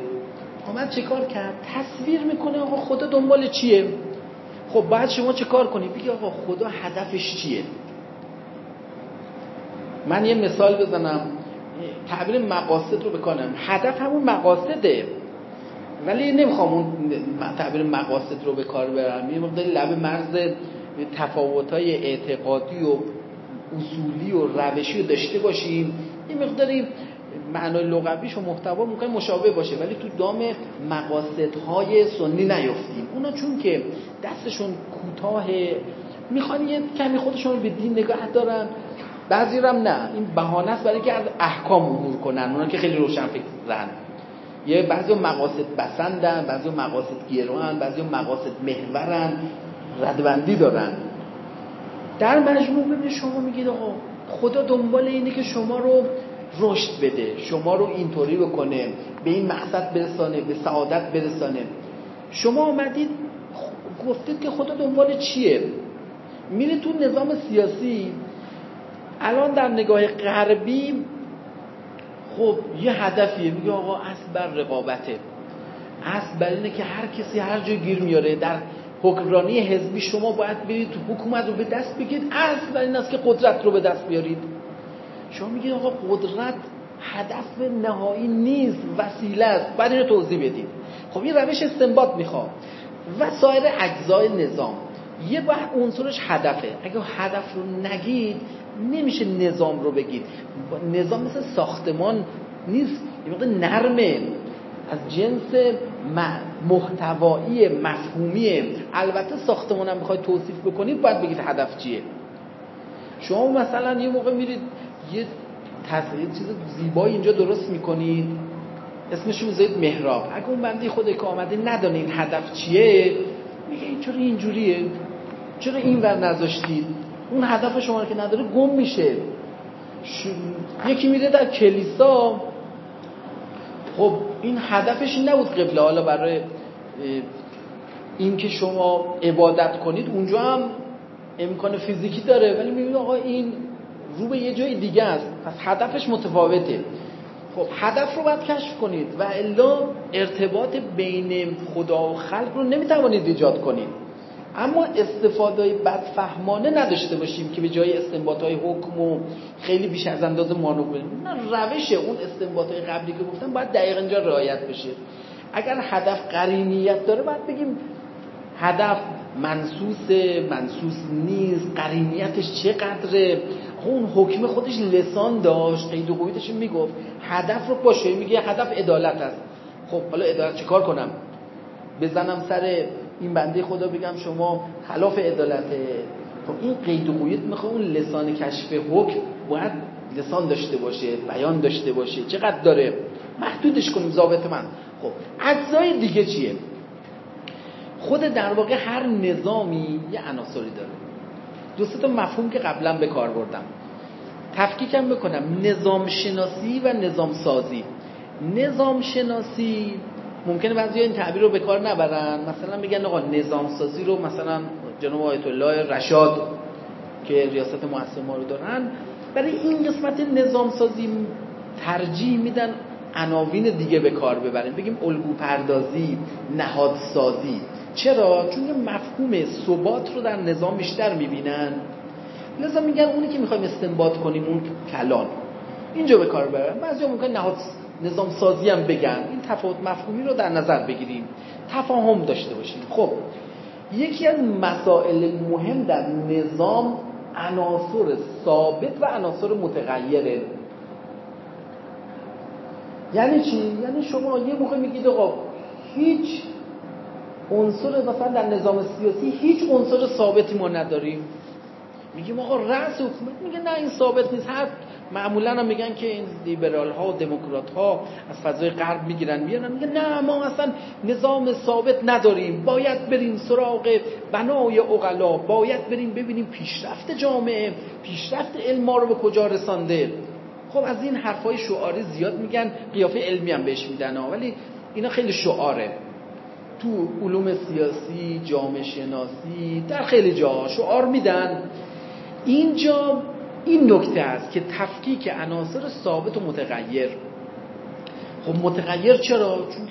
آمد چه کار کرد؟ تصویر می‌کنه آقا خدا دنبال چیه؟ خب بعد شما چه کار کنید بگی آقا خدا هدفش چیه؟ من یه مثال بزنم تعبیر مقاصد رو بکنم. هدف همون مقاصده. ولی نمی‌خوام اون تعبیر مقاصد رو به کار برم. یه مقداری لب مرز تفاوت های اعتقادی و اصولی و روشی رو داشته باشیم. یه مقداری معنای لغویش و محتوا ممکن مشابه باشه ولی تو دام مقاصدهای سنی نیفتیم اونا چون که دستشون کوتاه می‌خوان یه کمی خودشون رو به دین نگاه دارن. بعضی هم نه این بهانه است برای که از احکام عبور کنن. اونا که خیلی روشن فکرن یه بعضی مقاصد بسندن بعضی مقاصد گیروان بعضی مقاصد محورن ردبندی دارن. در مجموع ببینید شما میگید آقا خدا دنبال اینه که شما رو رشد بده شما رو اینطوری بکنه به این مقصد برسانه به سعادت برسانه. شما آمدید گفتید که خدا دنبال چیه؟ میره تو نظام سیاسی الان در نگاه غربی خب یه هدفیه. میگه آقا اصل بر رقابته. اصل بر اینه که هر کسی هر جای گیر میاره. در حکمرانی حزبی شما باید برید حکومت رو به دست بگیرید. اصل بر این است که قدرت رو به دست بیارید. شما میگید آقا قدرت هدف نهایی نیست وسیله است. بعد اینو توضیح بدید. خب این روش استنباط می‌خواد و سایر اجزای نظام. یه باید عنصرش هدفه. اگه هدف رو نگید نمیشه نظام رو بگید. نظام مثل ساختمان نیست. یه موقع نرمه از جنس محتوایی مفهومیه البته ساختمان هم بخواید توصیف بکنید باید بگید هدف چیه. شما مثلا یه موقع میرید یه تصویر چیز زیبایی اینجا درست می‌کنید. اسمش رو بذارید محراب. اگه اون بنده خود که آمده ندانید هدف چیه میگه این چرا اینجوریه؟ چرا این ور نذاشتید؟ اون هدف شما که نداره گم میشه. یکی میره در کلیسا. خب این هدفش نبود قبله. حالا برای اینکه شما عبادت کنید اونجا هم امکان فیزیکی داره. ولی می‌بینید آقا این رو به یه جای دیگه است. پس هدفش متفاوته. خب هدف رو باید کشف کنید و الا ارتباط بین خدا و خلق رو نمی‌توانید ایجاد کنید. اما استفاده بدفهمانه نداشته باشیم که به جای استنباط های حکم و خیلی بیش از اندازه مانو نه روش اون استنباط های قبلی که گفتم باید دقیق اینجا رعایت بشه. اگر هدف قرینیت داره باید بگیم هدف منسوس منسوس نیست قرینیتش چقدره؟ اون حکم خودش لسان داشت قید و قویدش می‌گفت. هدف رو باشه میگه هدف عدالت است. خب حالا عدالت چیکار کنم؟ بزنم سر این بنده خدا بگم شما خلاف عدالته خب این قید و قوید می‌خواد اون لسان کشف حکم باید لسان داشته باشه بیان داشته باشه. چقدر داره؟ محدودش کنیم ضابط من. خب اجزای دیگه چیه؟ خود در واقع هر نظامی یه عناصری داره. دو تا مفهوم که قبلا به کار بردم. تفکیکم بکنم. نظام شناسی و نظام سازی نظام شناسی ممکنه بعضی این تعبیر رو به کار نبرن. مثلا میگن آقا نظام سازی رو مثلا جناب آیت الله رشاد که ریاست مؤسسه ما رو دارن برای این قسمت نظام سازی ترجیح میدن عناوین دیگه به کار ببریم بگیم الگو پردازی نهاد سازی چرا؟ چون مفهوم ثبات رو در نظام بیشتر می‌بینن. لذا میگن اونی که می‌خوایم استنباط کنیم اون کلان. اینجا به کار ببرن. بعضی ممکن نهاد نظام سازی هم بگن. این تفاوت مفهومی رو در نظر بگیریم. تفاهم داشته باشیم. خب یکی از مسائل مهم در نظام عناصر ثابت و عناصر متغیره. یعنی چی؟ یعنی شما یه موقع میگید آقا هیچ عنصر مثلا در نظام سیاسی هیچ عنصر ثابتی ما نداریم. میگیم آقا رأس حکومت میگه نه این ثابت نیست. هر معمولا هم میگن که این لیبرال ها و دموکرات ها از فضای غرب می‌گیرن میارن میگن نه ما اصلا نظام ثابت نداریم باید بریم سراغ بنای اقلا باید بریم ببینیم پیشرفت جامعه پیشرفت علم ما رو به کجا رسانده. خب از این حرفای شعاری زیاد میگن قیافه علمی هم بهش میدن ولی اینا خیلی شعاره. تو علوم سیاسی جامعه شناسی در خیلی جا شعار میدن. اینجا این نکته است که تفکیک عناصر ثابت و متغیر. خب متغیر چرا؟ چون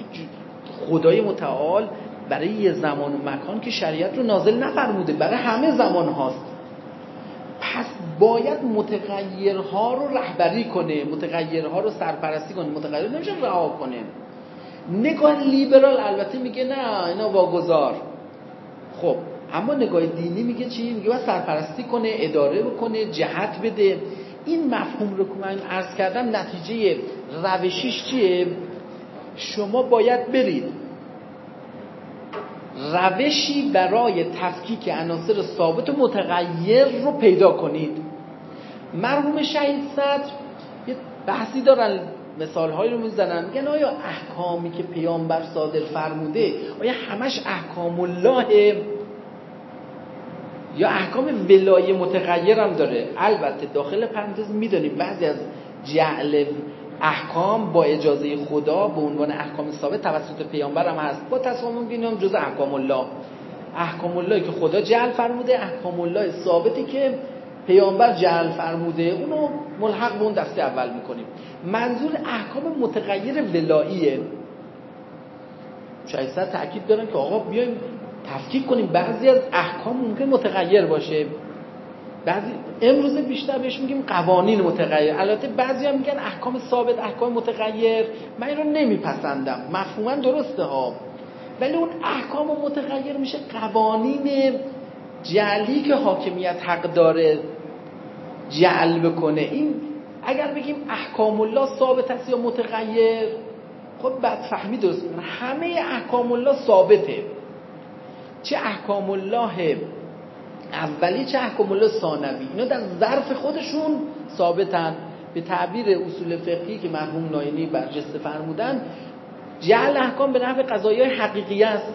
خدای متعال برای یه زمان و مکان که شریعت رو نازل نفرموده برای همه زمان هاست. پس باید متغیرها رو رهبری کنه متغیرها رو سرپرستی کنه. متغیر نمیشه رها کنه. نگاه لیبرال البته میگه نه اینا واگذار. خب اما نگاه دینی میگه چی؟ میگه باید سرپرستی کنه اداره بکنه جهت بده این مفهوم رو که من عرض کردم نتیجه روشیش چیه؟ شما باید برید روشی برای تفکیک عناصر ثابت و متغیر رو پیدا کنید مرحوم شهید صدر یه بحثی دارن مثال هایی رو می‌زنن میگن آیا احکامی که پیامبر صادر فرموده آیا همش احکام الله یا احکام ولایه متغیر هم داره. البته داخل پرانتز می‌دونیم بعضی از جعل احکام با اجازه خدا به عنوان احکام ثابت توسط پیامبر هم هست. با تصامیم بینیم جز احکام الله. احکام الله که خدا جعل فرموده احکام الله ثابتی که پیامبر جعل فرموده. اونو ملحق به اون دسته اول می‌کنیم. منظور احکام متغیر ولاییه. شاید تاکید دارن که آقا بیایم تفکیک کنیم. بعضی از احکام ممکن متغیر باشه. بعضی امروز بیشتر بهش میگیم قوانین متغیر. البته بعضی هم میگن احکام ثابت احکام متغیر. من این رو نمیپسندم. مفهوما درسته ها. ولی اون احکام متغیر میشه قوانین جعلی که حاکمیت حق داره جعل بکنه. این اگر بگیم احکام الله ثابت است یا متغیر خب بعد فهمی درست همه احکام الله ثابته. چه احکام الله اولی چه احکام الله ثانوی؟ اینا در ظرف خودشون ثابتن. به تعبیر اصول فقهی که مرحوم ناینی برجسته فرمودن جعل احکام به نحو قضایی حقیقی است.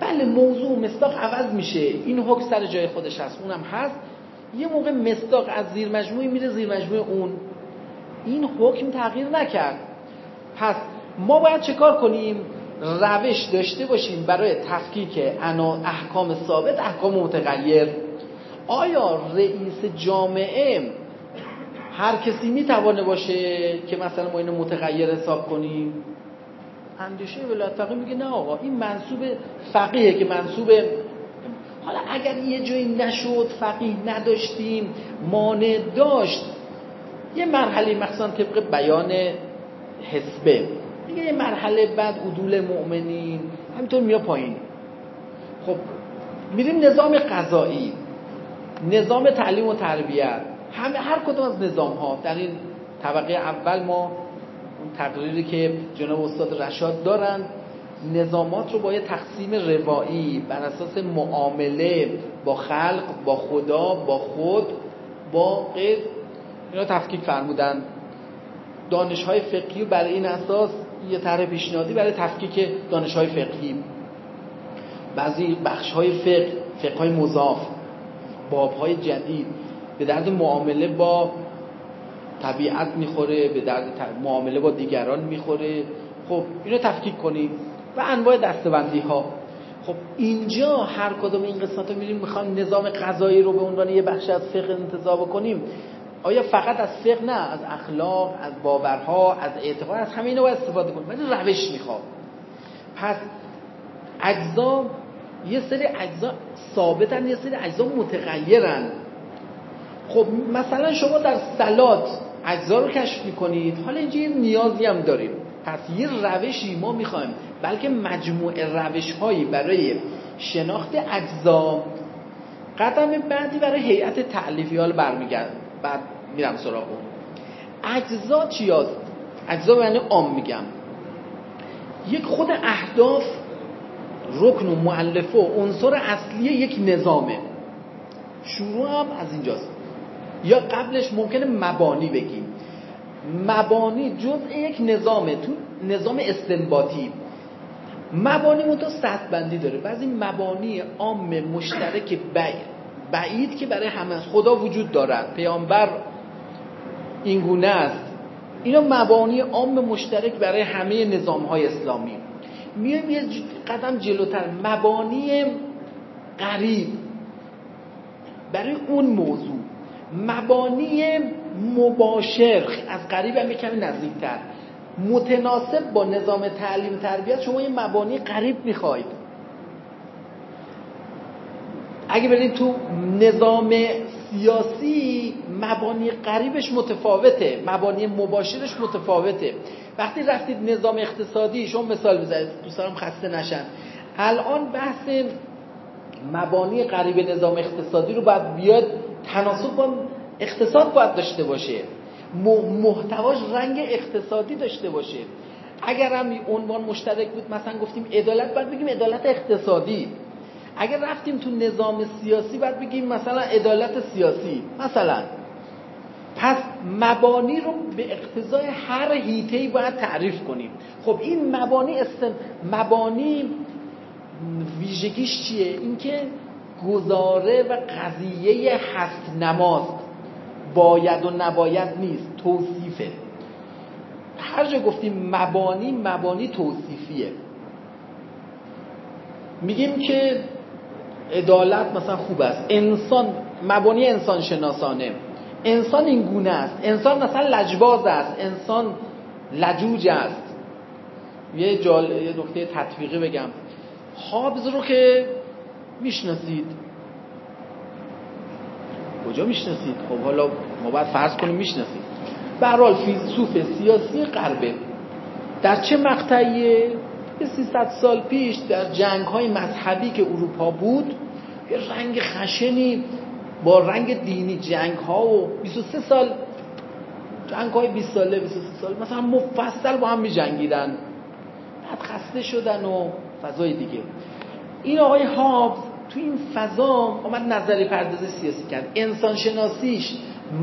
بله موضوع مصداق عوض میشه. این حکم سر جای خودش هست اونم هست. یه موقع مصداق از زیر مجموعی میره زیر مجموع اون. این حکم تغییر نکرد. پس ما باید چه کار کنیم؟ روش داشته باشیم برای تفکیک احکام ثابت احکام متغیر. آیا رئیس جامعه هر کسی می‌توانه باشه که مثلا ما اینو متغیر حساب کنیم اندیشه ولایت فقیه میگه نه آقا این منصوب فقیه که منصوب حالا اگر یه جایی نشد فقیه نداشتیم مانع داشت یه مرحله مخصوصا طبق بیان حسبه. دیگه یه مرحله بعد عدول مؤمنین. همینطور میاد پایین. خب میریم نظام قضایی. نظام تعلیم و تربیت. همه هر کدوم از نظام ها در این طبقه اول ما اون تقریری که جناب استاد رشاد دارن نظامات رو با یه تقسیم روایی بر اساس معامله با خلق با خدا با خود با غیر اینا تفکیک فرمودن. دانش های فقهی برای این اساس یه طرح پیشنهادی برای تفکیک دانش های فقهی. بعضی بخش های فقه فقه های مضاف باب های جدید به درد معامله با طبیعت می‌خوره به درد معامله با دیگران می‌خوره. خب اینو تفکیک کنیم و انواع دستبندی ها خب اینجا هر کدوم این قسمت رو میریم می‌خوام نظام قضایی رو به عنوان یه بخش از فقه انتظار بکنیم. آیا فقط از فقه نه؟ از اخلاق از باورها از اعتقاد از همه باید استفاده کنیم. ولی روش می‌خوام. پس اجزا یه سری اجزا ثابتن یه سری اجزا متغیرن. خب مثلا شما در سلات اجزا رو کشف می‌کنید. حالا اینجا یه نیازی هم داریم. پس یه روشی ما می‌خوایم. بلکه مجموعه روش هایی برای شناخت اجزا قدم بعدی برای هیئت تعلیفی حال برمیگرد بعد میرم سراغ اون. اجزا چی هست؟ اجزا یعنی عام میگم. یک خود اهداف رکن و معلفه و عنصر اصلی یک نظامه. شروع هم از اینجاست. یا قبلش ممکنه مبانی بگیم. مبانی جزء یک نظامه تو نظام استنباطی. مبانی منتها سطح بندی داره. بعضی مبانی عام مشترک بعید که برای همه خدا وجود دارد. پیامبر اینگونه است. اینا مبانی عام مشترک برای همه نظام های اسلامی. میایم یه قدم جلوتر. مبانی قریب برای اون موضوع. مبانی مباشر. از قریب هم کمی نزدیکتر. متناسب با نظام تعلیم تربیت شما یه مبانی قریب می‌خواید. اگه برید تو نظام سیاسی مبانی قریبش متفاوته مبانی مباشرش متفاوته. وقتی رفتید نظام اقتصادی شما مثال بزنید دوستانم خسته نشن. الان بحث مبانی قریب نظام اقتصادی رو باید بیاد تناسب با اقتصاد باید داشته باشه. محتواش رنگ اقتصادی داشته باشه. اگر هم عنوان مشترک بود مثلا گفتیم عدالت باید بگیم عدالت اقتصادی. اگر رفتیم تو نظام سیاسی باید بگیم مثلا عدالت سیاسی. مثلا. پس مبانی رو به اقتضای هر هیتهی باید تعریف کنیم. خب این مبانی استن... مبانی ویژگیش چیه؟ اینکه گزاره و قضیه هست نماست. باید و نباید نیست. توصیفه. هر جا گفتیم مبانی مبانی توصیفیه. میگیم که عدالت مثلا خوب است. انسان مبانی انسان شناسانه. انسان این گونه است. انسان مثلا لجباز است. انسان لجوج است. یه جال... یه نکته تطبیقی بگم. حابز رو که می‌شناسید. کجا می‌شناسید؟ خب حالا ما باید فرض کنیم می‌شناسید. به هر فیلسوف سیاسی غربه. در چه مقطعیه؟ یه 300 سال پیش در جنگ های مذهبی که اروپا بود یه رنگ خشنی با رنگ دینی جنگ ها و 23 سال جنگ های 20 ساله 23 سال مثلا مفصل با هم می جنگیدن بعد خسته شدن و فضای دیگه. این آقای هابز تو این فضا آمد نظری پردازی سیاسی کرد. انسان شناسیش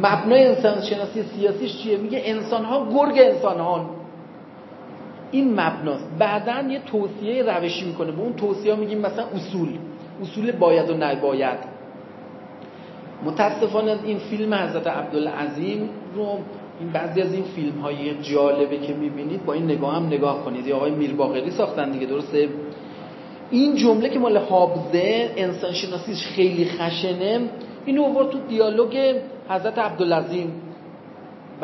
مبنای انسان شناسی سیاسیش چیه؟ میگه انسان ها گرگ انسان ها این مبناست بعدا یه توصیه روشی می‌کنه. به اون توصیه ها میگیم مثلا اصول. اصول باید و نباید. متاسفانه این فیلم حضرت عبدالعظیم رو این بعضی از این فیلم های جالبه که می‌بینید با این نگاه هم نگاه کنید. یا آقای میرباقری ساختن دیگه درسته؟ این جمله که مال حابزه انسان شناسیش خیلی خشنه این اوورد تو دیالوگ حضرت عبدالعظیم.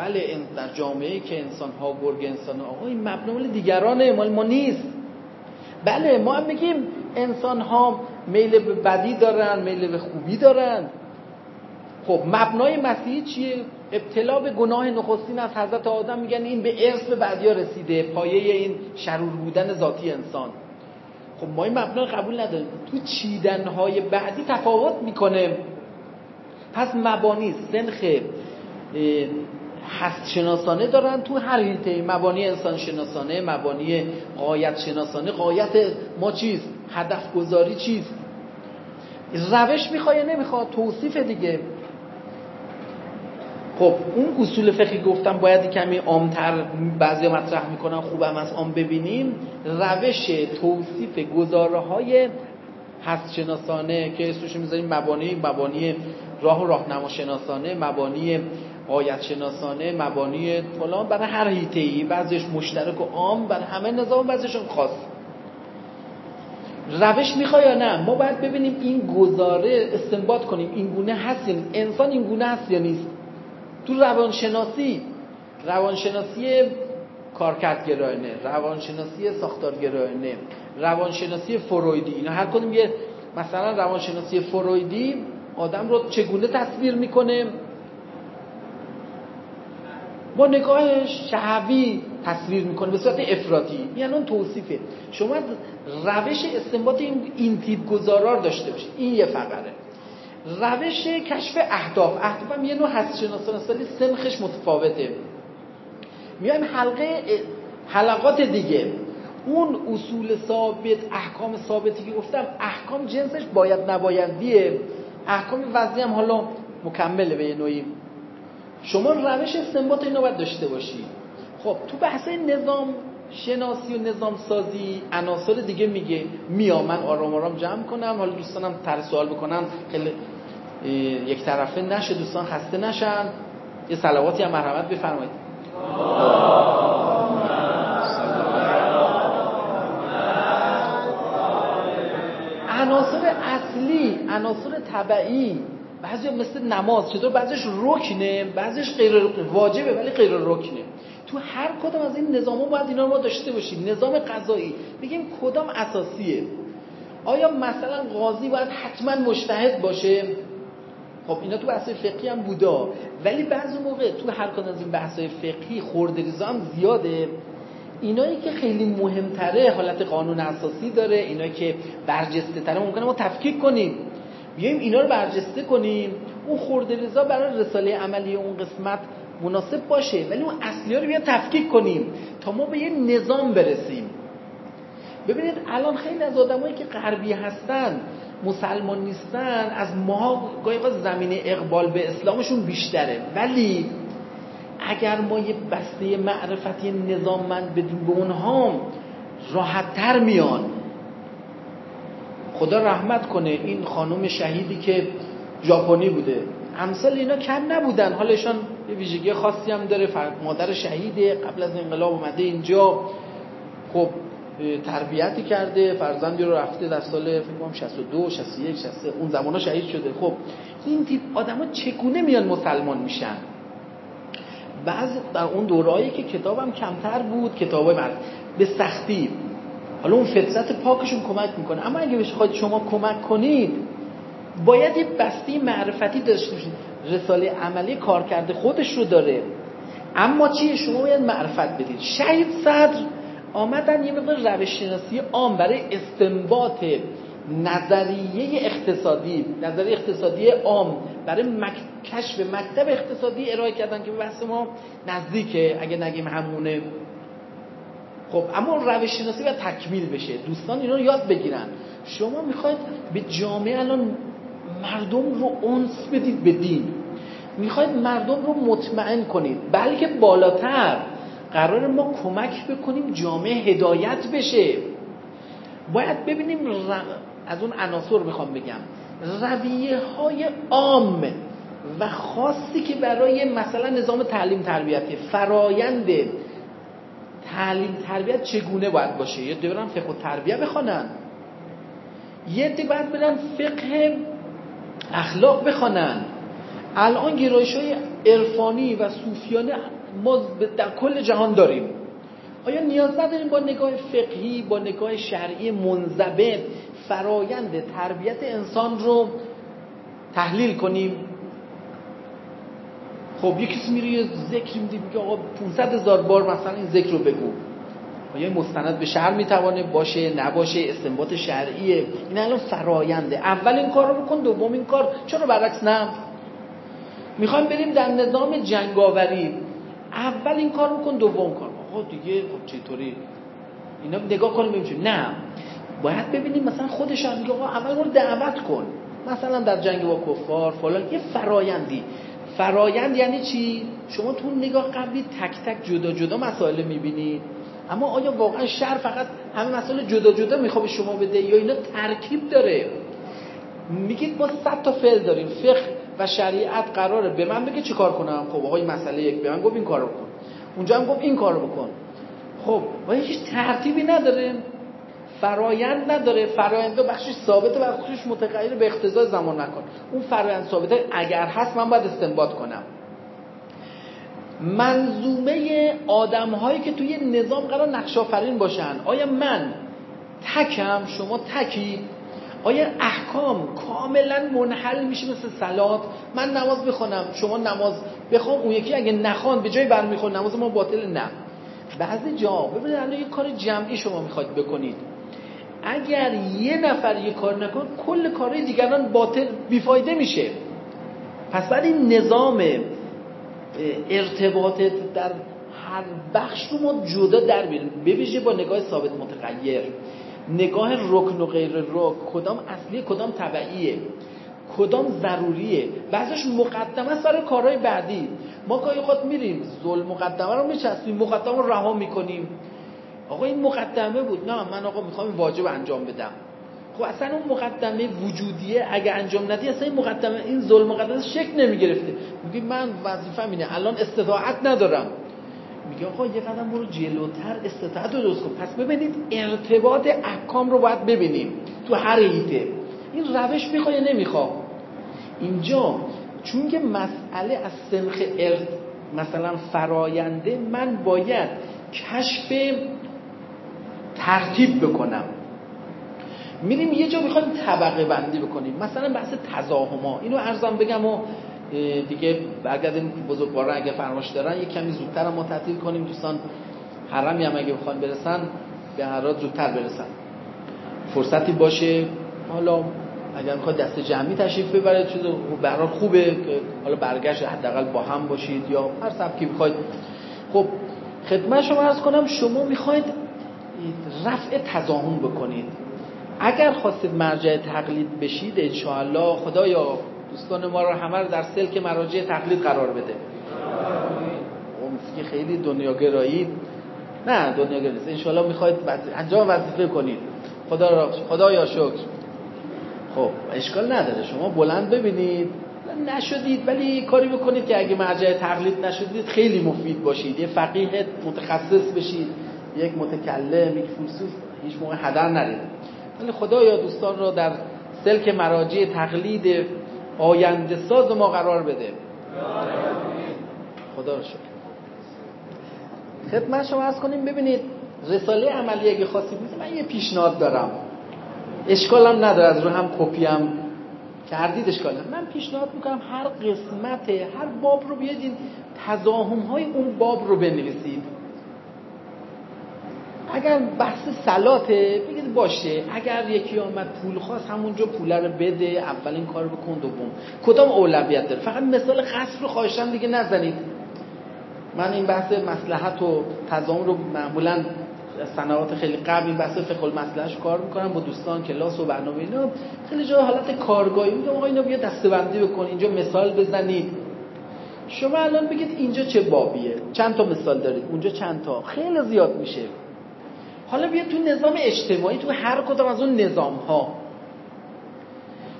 بله در جامعه که انسان ها گرگ انسان ها این مبنا مال دیگرانه مال ما نیست. بله ما هم میگیم انسان ها میل به بدی دارن میل به خوبی دارن. خب مبنای مسیحی چیه؟ ابتلا به گناه نخستین از حضرت آدم میگن این به ارث به بعدیا رسیده پایه این شرور بودن ذاتی انسان. خب ما این مبنا قبول نداریم. تو چیدنهای بعدی تفاوت می‌کنه. پس مبانی سنخ هست شناسانه دارن تو هر هیته. مبانی انسان شناسانه مبانی قایت شناسانه قایت ما چیست؟ هدف گذاری چیست؟ روش می‌خواد یا نمی‌خواد؟ توصیف دیگه. خب اون اصول فقهی گفتم باید کمی عامتر بعضی مطرح می‌کنن خوبم از آن ببینیم. روش توصیف گزاره های هست شناسانه که اسمش می‌ذاریم مبانی مبانی راه و راهنما شناسانه مبانی آیت شناسانه مبانی فلان برای هر هیته ای بعضیش مشترک و عام برای همه نظام بعضیشون خاص. روش می‌خوای یا نه؟ ما باید ببینیم این گزاره استنباط کنیم. این گونه هستیم انسان این گونه هست یا نیست؟ تو روانشناسی روانشناسی کارکردگرایانه روانشناسی ساختارگرایانه روانشناسی فرویدی اینا هر کدوم یه مثلا روانشناسی فرویدی آدم رو چگونه تصویر می‌کنه؟ با نگاه شهوی تصویر می‌کنه به صورت افراطی. یعنی اون توصیفه. شما روش استنباط این, این تیپ گزارار داشته باشید. این یه فقره. روش کشف اهداف. اهداف هم یه نوع هست شناسان سنخش متفاوته. میایم حلقه حلقات دیگه. اون اصول ثابت احکام ثابتی که گفتم احکام جنسش باید نبایدیه احکام وضعی هم حالا مکمله به یه نوعی. شما روش استنباط اینو باید داشته باشی. خب تو بحث نظام شناسی و نظام سازی عناصر دیگه میگه. میا من آرام آرام جمع کنم. حالا دوستانم تر سوال بکنن. خیلی یک طرفه نشه دوستان خسته نشن. یه صلواتی هم مرحمت بفرمایید. عناصر اصلی عناصر طبعی بعضی مثل نماز چطور بعضیش رکنه بعضیش غیر واجبه ولی غیر رکنه. تو هر کدام از این نظام باید اینا رو داشته باشیم. نظام قضایی. بگیم کدام اساسیه؟ آیا مثلا قاضی باید حتما مشتهد باشه؟ خب اینا تو بحث فقهی هم بودا. ولی بعضی موقع تو هر کدام از این بحث فقهی خورده هم زیاده. اینایی که خیلی مهمتره حالت قانون اساسی داره. اینایی که برجسته تره ممکنه ما تفکیک کنیم. بیایم اینا رو برجسته کنیم. اون خورده رضا برای رساله عملی اون قسمت مناسب باشه ولی اون اصلی ها رو بیا تفکیک کنیم تا ما به یه نظام برسیم. ببینید الان خیلی از آدمایی که غربی هستن مسلمان نیستن از ما گاهی زمینه اقبال به اسلامشون بیشتره. ولی اگر ما یه بسته معرفتی نظاممند بدیم به اونها راحت تر میان. خدا رحمت کنه این خانم شهیدی که ژاپنی بوده. امثال اینا کم نبودن حالشان یه ویژگی خاصی هم داره. مادر شهیده قبل از انقلاب اومده اینجا. خب تربیتی کرده فرزندی رو رفته در سال فکر کنم 62 61 63 اون زمانا شهید شده. خب این تیپ آدما چگونه میان مسلمان میشن؟ بعض در اون دورایی که کتابم کمتر بود کتابای مرد. به سختی. حالا اون فطرت پاکشون کمک می‌کنه. اما اگه بخواید شما کمک کنید باید یه بسته معرفتی داشته باشید. رساله عملی کار کرده خودش رو داره. اما چیه شما باید معرفت بدید. شهید صدر آمدن یه مقدار روش شناسی عام برای استنباط نظریه اقتصادی نظریه اقتصادی عام برای مک... کشف مکتب اقتصادی ارائه کردن که بحث ما نزدیکه. اگه نگیم همونه. خب اما روش شناسی باید تکمیل بشه. دوستان اینا رو یاد بگیرن. شما می‌خواید به جامعه الان مردم رو اونس بدید به دین. می‌خواید مردم رو مطمئن کنید. بلکه بالاتر قرار ما کمک بکنیم جامعه هدایت بشه. باید ببینیم از اون عناصر می‌خوام بگم. رویه های عام و خاصی که برای مثلا نظام تعلیم تربیتی فرایند تعلیم تربیت چگونه باید باشه؟ یه دوران فقه و تربیه بخوانن. یه دی باید برن فقه اخلاق بخوانن. الان گرایش های عرفانی و صوفیانه ما در کل جهان داریم. آیا نیاز نداریم با نگاه فقهی با نگاه شرعی منضبط فرایند تربیت انسان رو تحلیل کنیم؟ خب یه کسی میره یه ذکر میده میگه آقا 500 هزار بار مثلا این ذکر رو بگو. آیا مستند به شهر می‌توانه باشه نباشه استنباط شرعیه. این الان فراینده اول این کار رو بکن دوم این کار. چرا برعکس نه؟ می‌خوایم بریم در نظام جنگاوری. اول این کار بکن دوم کار. آقا دیگه خب چطوری؟ اینا نگاه کنیم ببینیم نه. باید ببینیم مثلا خودش هم میگه آقا اول رو دعوت کن. مثلا در جنگ با کفار فلان. یه فرایندی فرایند یعنی چی؟ شما تو نگاه قبلی تک تک جدا جدا مسائل می‌بینید اما آیا واقعا شر فقط همه مسائل جدا جدا می‌خواد شما بده یا اینا ترکیب داره؟ میگید ما صد تا فعل داریم. فقه و شریعت قراره. به من بگه چیکار کنم؟ خب آقای مسئله یک به من گفت این کارو بکن. اونجا هم گفت این کارو بکن. خب و هیچ ترتیبی نداره. فرایند نداره. فرایند بخشش ثابته و بخشش متغیر به اقتضای زمان نکن. اون فرایند ثابته. اگر هست من باید استنباط کنم. منظومه آدم هایی که توی نظام قرار نقش آفرین باشن. آیا من تکم؟ شما تکی؟ آیا احکام کاملا منحل میشه مثل سلات من نماز بخونم. شما نماز بخوام اون یکی اگه نخوان به جای برمیخوان نماز ما باطل نه. بعضی جا ببینید الان یه کار جمعی شما می‌خواید بکنید. اگر یه نفر یه کار نکن کل کارهای دیگران باطل بیفایده میشه. پس این نظام ارتباط در هر بخش رو ما جدا در بیاریم ببیشه با نگاه ثابت متغیر. نگاه رکن و غیر رکن کدام اصلی کدام طبعیه؟ کدام ضروریه؟ بعضش مقدمه سر کارهای بعدی. ما گاهی خود میریم ظلم مقدمه رو میچسبیم مقدمه رو رها می‌کنیم. آقا این مقدمه بود. نه من آقا می‌خوام واجب انجام بدم. خب اصلا اون مقدمه وجودیه اگه انجام ندی اصلا این مقدمه این ظلم مقدمه شکل نمی‌گرفته. میگی من وظیفه اینه الان استطاعت ندارم. میگه آقا یه قدم برو جلوتر استطاعت رو درست کن. پس ببینید ارتباط احکام رو باید ببینیم تو هر ایده. این روش می‌خواد یا نمی‌خواد؟ اینجا چون که مسئله از سنخ ارت مثلا فراینده من باید کشف ترتیب بکنم. میریم یه جا می‌خوایم طبقه بندی بکنیم. مثلا بحث تزاهما. اینو ارزم بگم و دیگه برگردیم بزرگواران اگه فرماش دارن یه کمی زودتر ما تعطیل کنیم. دوستان حرمی هم اگه بخوان برسن به هر زودتر برسن. فرصتی باشه. حالا اگر می‌خواد دست جمعی تشریف ببرید چیز برای خوبه حالا برگشت حداقل با هم باشید یا هر سبکی بخواید خب خدمت شما ارز کنم شما می‌خواید رفع تضاهم بکنید. اگر خواستید مرجع تقلید بشید انشاءالله خدایا دوستان ما رو همه رو در سلک مراجع تقلید قرار بده. که خیلی دنیاگرایی. نه دنیاگرایی نیست. انشاءالله می‌خواید انجام وظیفه کنید. خدا را خدا یا شکر. خب اشکال نداره. شما بلند ببینید. نشدید ولی کاری بکنید که اگه مرجع تقلید نشدید خیلی مفید باشید. یه فقیه متخصص بشید. یک متکلم یک فیلسوف هیچ موقع هدر نرید ولی خدا یا دوستان رو در سلک مراجع تقلید آینده ساز ما قرار بده. خدا رو شکر. خدمت شما از کنیم ببینید رساله عملی اگه خواستید من یه پیشنهاد دارم. اشکالم نداره از رو هم کپی هم کردید اشکال من پیشنهاد می‌کنم هر قسمت هر باب رو بیادین تضاهم های اون باب رو بنویسید. اگر بحث سلاته بگید باشه. اگر یکی آمد پول خواست همونجا پول رو بده اولین کار بکن دوم. کدام اولویت داره؟ فقط مثال قصر رو خواهشم دیگه نزنید. من این بحث مسلحت و تضامن رو معمولا سنوات خیلی قبل این بحث فقه المسلحش کار می‌کنم با دوستان کلاس و برنامه اینا. خیلی جا حالت کارگاهی میگم آقا اینا بیا دستبندی بکن اینجا مثال بزنید. شما الان بگید اینجا چه بابیه؟ چند تا مثال دارید؟ اونجا چند تا. خیلی زیاد میشه. حالا بیا تو نظام اجتماعی تو هر کدام از اون نظام ها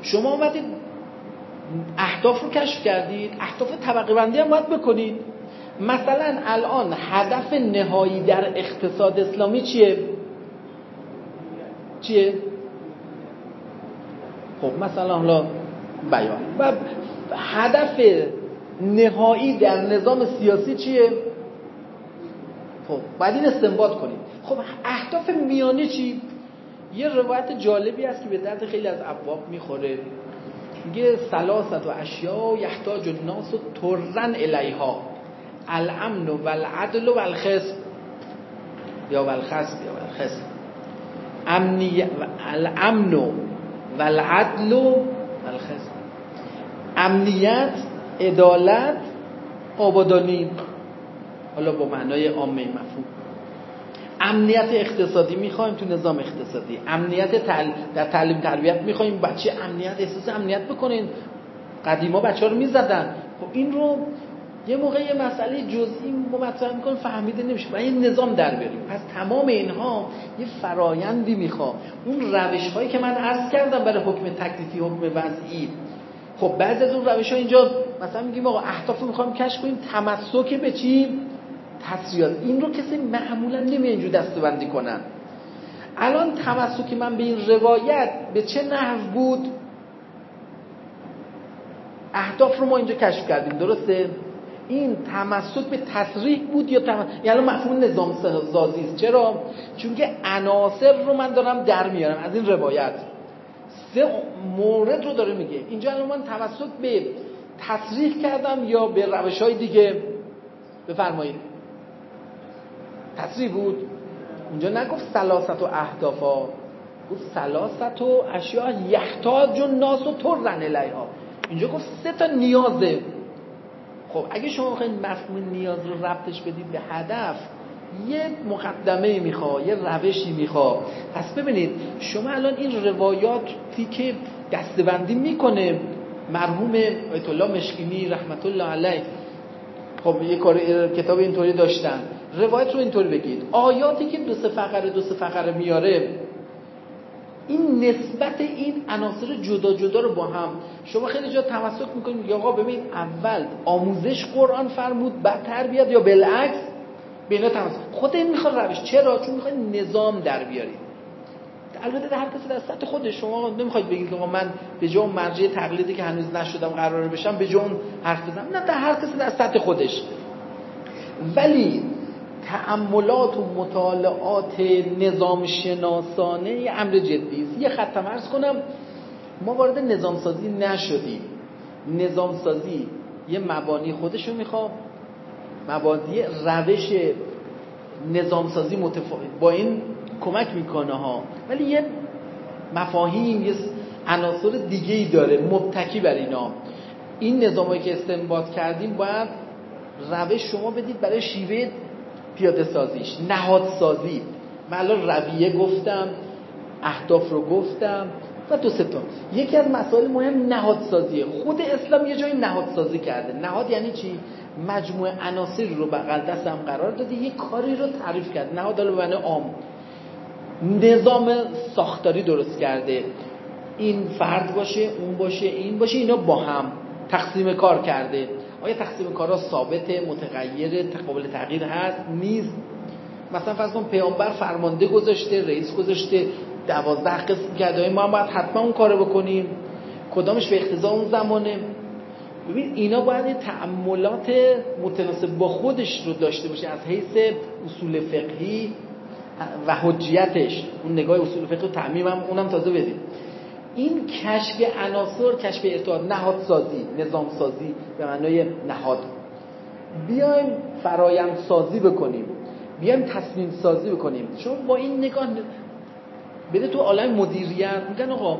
شما اومدید اهداف رو کشف کردید اهداف طبقه بندی هم باید بکنید. مثلا الان هدف نهایی در اقتصاد اسلامی چیه؟ چیه؟ خب مثلا حالا بیان. و هدف نهایی در نظام سیاسی چیه؟ خب بعد این استنباط کنید. خب اهداف میانی چی؟ یه روایت جالبی است که به درد خیلی از ابواب می‌خوره. میگه سلاست و اشیا یحتاج الناس ترن الیها الامن و العدل و الخصم. یا والخصم یا والخصم امنی الامن و العدل و الخصم. امنیت عدالت آبادانی. حالا با معنای عامه مفهوم. امنیت اقتصادی می‌خوایم تو نظام اقتصادی. امنیت در تعلیم تربیت می‌خوایم بچه امنیت؟ احساس امنیت بکنین. قدیما بچه ها رو می‌زدن. خب این رو یه موقع یه مسئله جزئی ما مطرح می‌کنیم فهمیده نمیشه. و این نظام در بریم پس تمام اینها یه فرایندی می‌خواد اون روش هایی که من عرض کردم برای حکم تکلیفی حکم وضعی. خب بعضی از اون روش ها اینجا مثلا میگیم آقا اهداف رو می‌خوایم کشف کنیم تمسک به چی؟ تسریات این رو کسی معمولا نمی اینجور دستبندی کنن الان تمسک من به این روایت به چه نحو بود؟ اهداف رو ما اینجا کشف کردیم درسته؟ این تمسک به تصریح بود یا تم... یعنی مفهوم نظام سازی است؟ چرا؟ چون که عناصر رو من دارم در میارم از این روایت. سه مورد رو داره میگه. اینجا الان من توسط به تصریح کردم یا به روش های دیگه؟ بفرمایید. تصریح بود. اونجا نگفت سلاست و اهدافا. گفت سلاست و اشیاء یحتاج و ناس و ترزن الیها. اینجا گفت سه تا نیازه. خب اگه شما بخواید مفهوم نیاز رو ربطش بدید به هدف یه مقدمه می‌خواد یه روشی می‌خواد پس ببینید شما الان این روایاتی که دستبندی می‌کنه مرحوم آیت الله مشکینی رحمت الله علیه. خب یه کار کتاب اینطوری داشتن. روایت رو اینطوری بگید. آیاتی که دو سه فقره دو سه فقره میاره این نسبت این عناصر جدا جدا رو با هم. شما خیلی جا تمسک می‌کنید یا آقا ببین اول آموزش قرآن فرمود بعد تربیت یا بالعکس؟ بینا تمسک. خود این می‌خواد روش. چرا؟ چون می‌خواد نظام در بیارید البته در هر کسی در سطح خودش شما نمی‌خواید بگید که من به جا اون مرجع تقلیدی که هنوز نشدم قرار بشم به جا حرف بزنم. نه در هر کسی در سطح خودش. ولی تعملات و مطالعات نظام شناسانه یه امر جدی است. یه خط مرز کنم ما وارد نظام سازی نشدیم. نظام سازی یه مبانی خودشو می‌خواد مبادی روش نظام سازی متفاوت. با این کمک می‌کنه ها. ولی یه مفاهیم یه عناصر دیگه ای داره مبتکی بر اینا. این نظامایی که استنباط کردیم باید روش شما بدید برای شیوه پیاده سازیش نهاد سازی. من الان رویه گفتم اهداف رو گفتم و دو ستا یکی از مسائل مهم نهاد سازیه. خود اسلام یه جایی نهاد سازی کرده. نهاد یعنی چی؟ مجموعه عناصری رو بغل دستم قرار داده یه کاری رو تعریف کرد نهاد به معنی عام. نظام ساختاری درست کرده. این فرد باشه اون باشه این باشه اینا با هم تقسیم کار کرده. آیا تقسیم کارها ثابت متغیر قابل تغییر هست؟ نیست. مثلا فرض کن پیامبر فرمانده گذاشته رئیس گذاشته دوازده قسم کرده. ما هم باید حتما اون کارو بکنیم؟ کدامش به اقتضا اون زمانه؟ ببین اینا باید تعملات متناسب با خودش رو داشته باشه. از حیث اصول فقهی و حجیتش. اون نگاه اصول فقه و تعمیم هم اونم تازه بدیم. این کشف عناصر کشف ارتباط نهاد سازی نظام سازی به معنای نهاد. بیایم فرایند سازی بکنیم. بیایم تصمیم سازی بکنیم. شما با این نگاه بده تو عالم مدیریت. میگن آقا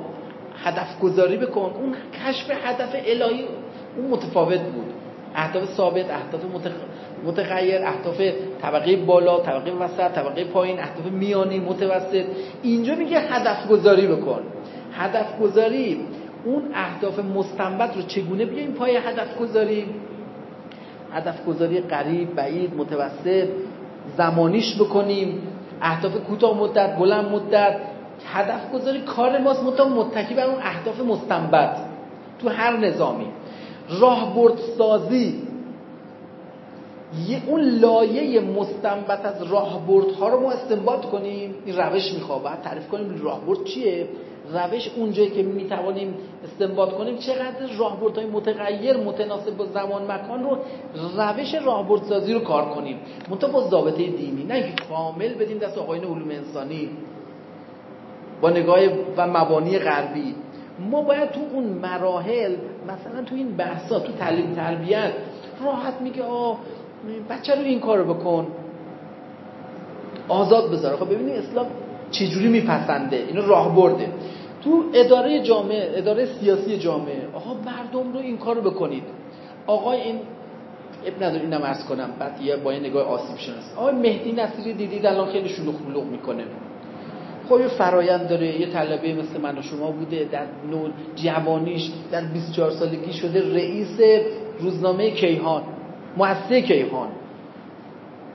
هدف گذاری بکن. اون کشف هدف الهی اون متفاوت بود. اهداف ثابت اهداف متغیر اهداف طبقه بالا طبقه وسط طبقه پایین اهداف میانی متوسط. اینجا میگه هدف گذاری بکن. هدف گذاری اون اهداف مستنبت رو چگونه بیایم پای هدف گذاری هدف گذاری قریب بعید متوسط زمانیش بکنیم اهداف کوتاه مدت بلند مدت. هدف گذاری کار ماست متا متکی بر اون اهداف مستنبت تو هر نظامی. راهبرد سازی یه اون لایه مستنبت از راهبردها رو ما استنباط کنیم. این روش می‌خواد تعریف کنیم راهبرد چیه. روش اونجایی که می‌توانیم استنباط کنیم چقدر راهبردهای متغیر متناسب با زمان مکان رو روش راهبردسازی رو کار کنیم. منتها با ضابطه دینی نه که کامل بدیم دست آقایان علوم انسانی. با نگاه و مبانی غربی. ما باید تو اون مراحل مثلا تو این بحثا تو تعلیم تربیت راحت میگه آه بچه رو این کارو بکن. آزاد بذاره خب ببینید اسلام چجوری میپسنده؟ اینو راه برده تو اداره جامعه اداره سیاسی جامعه آقا مردم رو این کارو بکنید. آقای این اب نداره اینم عرض کنم بعد یه با یه نگاه آسیب شناس. آقای مهدی نصیری دیدید الان خیلی شلوغ بلوغ می‌کنه. خب یه فرایند داره یه طلبه مثل من و شما بوده در نو جوانیش در 24 سالگی شده رئیس روزنامه کیهان مؤسسه کیهان.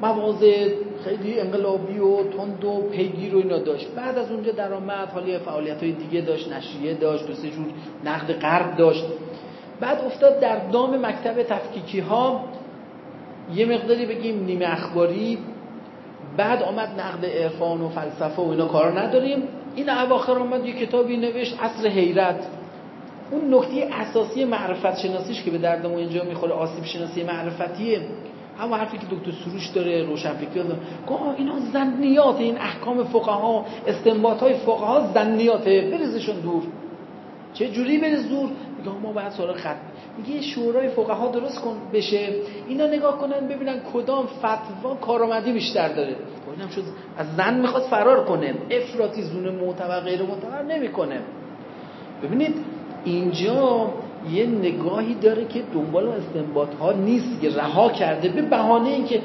مواضع خیلی انقلابی و تند و پیگیر و اینا داشت. بعد از اونجا درآمد حالی فعالیت های دیگه داشت نشریه داشت دو سه جور نقد غرب داشت. بعد افتاد در دام مکتب تفکیکی ها یه مقداری بگیم نیمه اخباری. بعد آمد نقد عرفان و فلسفه و اینا کار نداریم. این اواخر آمد یه کتابی نوشت اصر حیرت. اون نکته اساسی معرفت شناسیش که به درد ما اینجا می‌خوره آسیب شناسی معرفتیه. همون حرفی که دکتر سروش داره روشنفکری داره. گاه اینا زنیات این احکام فقها استنباط های فقها زنیاته. بریزشون دور. چه جوری بریز دور؟ میگه ما باید سراغ خط. میگه شورای فقها درست کن بشه. اینا نگاه کنن ببینن کدام فتوا کارآمدی بیشتر داره. خب اینم شد از زن می‌خواد فرار کنه. افراطی زونه معتبر غیر معتبر نمی‌کنه. ببینید اینجا یه نگاهی داره که دنبال استنباط ها نیست که رها کرده. به بهانه اینکه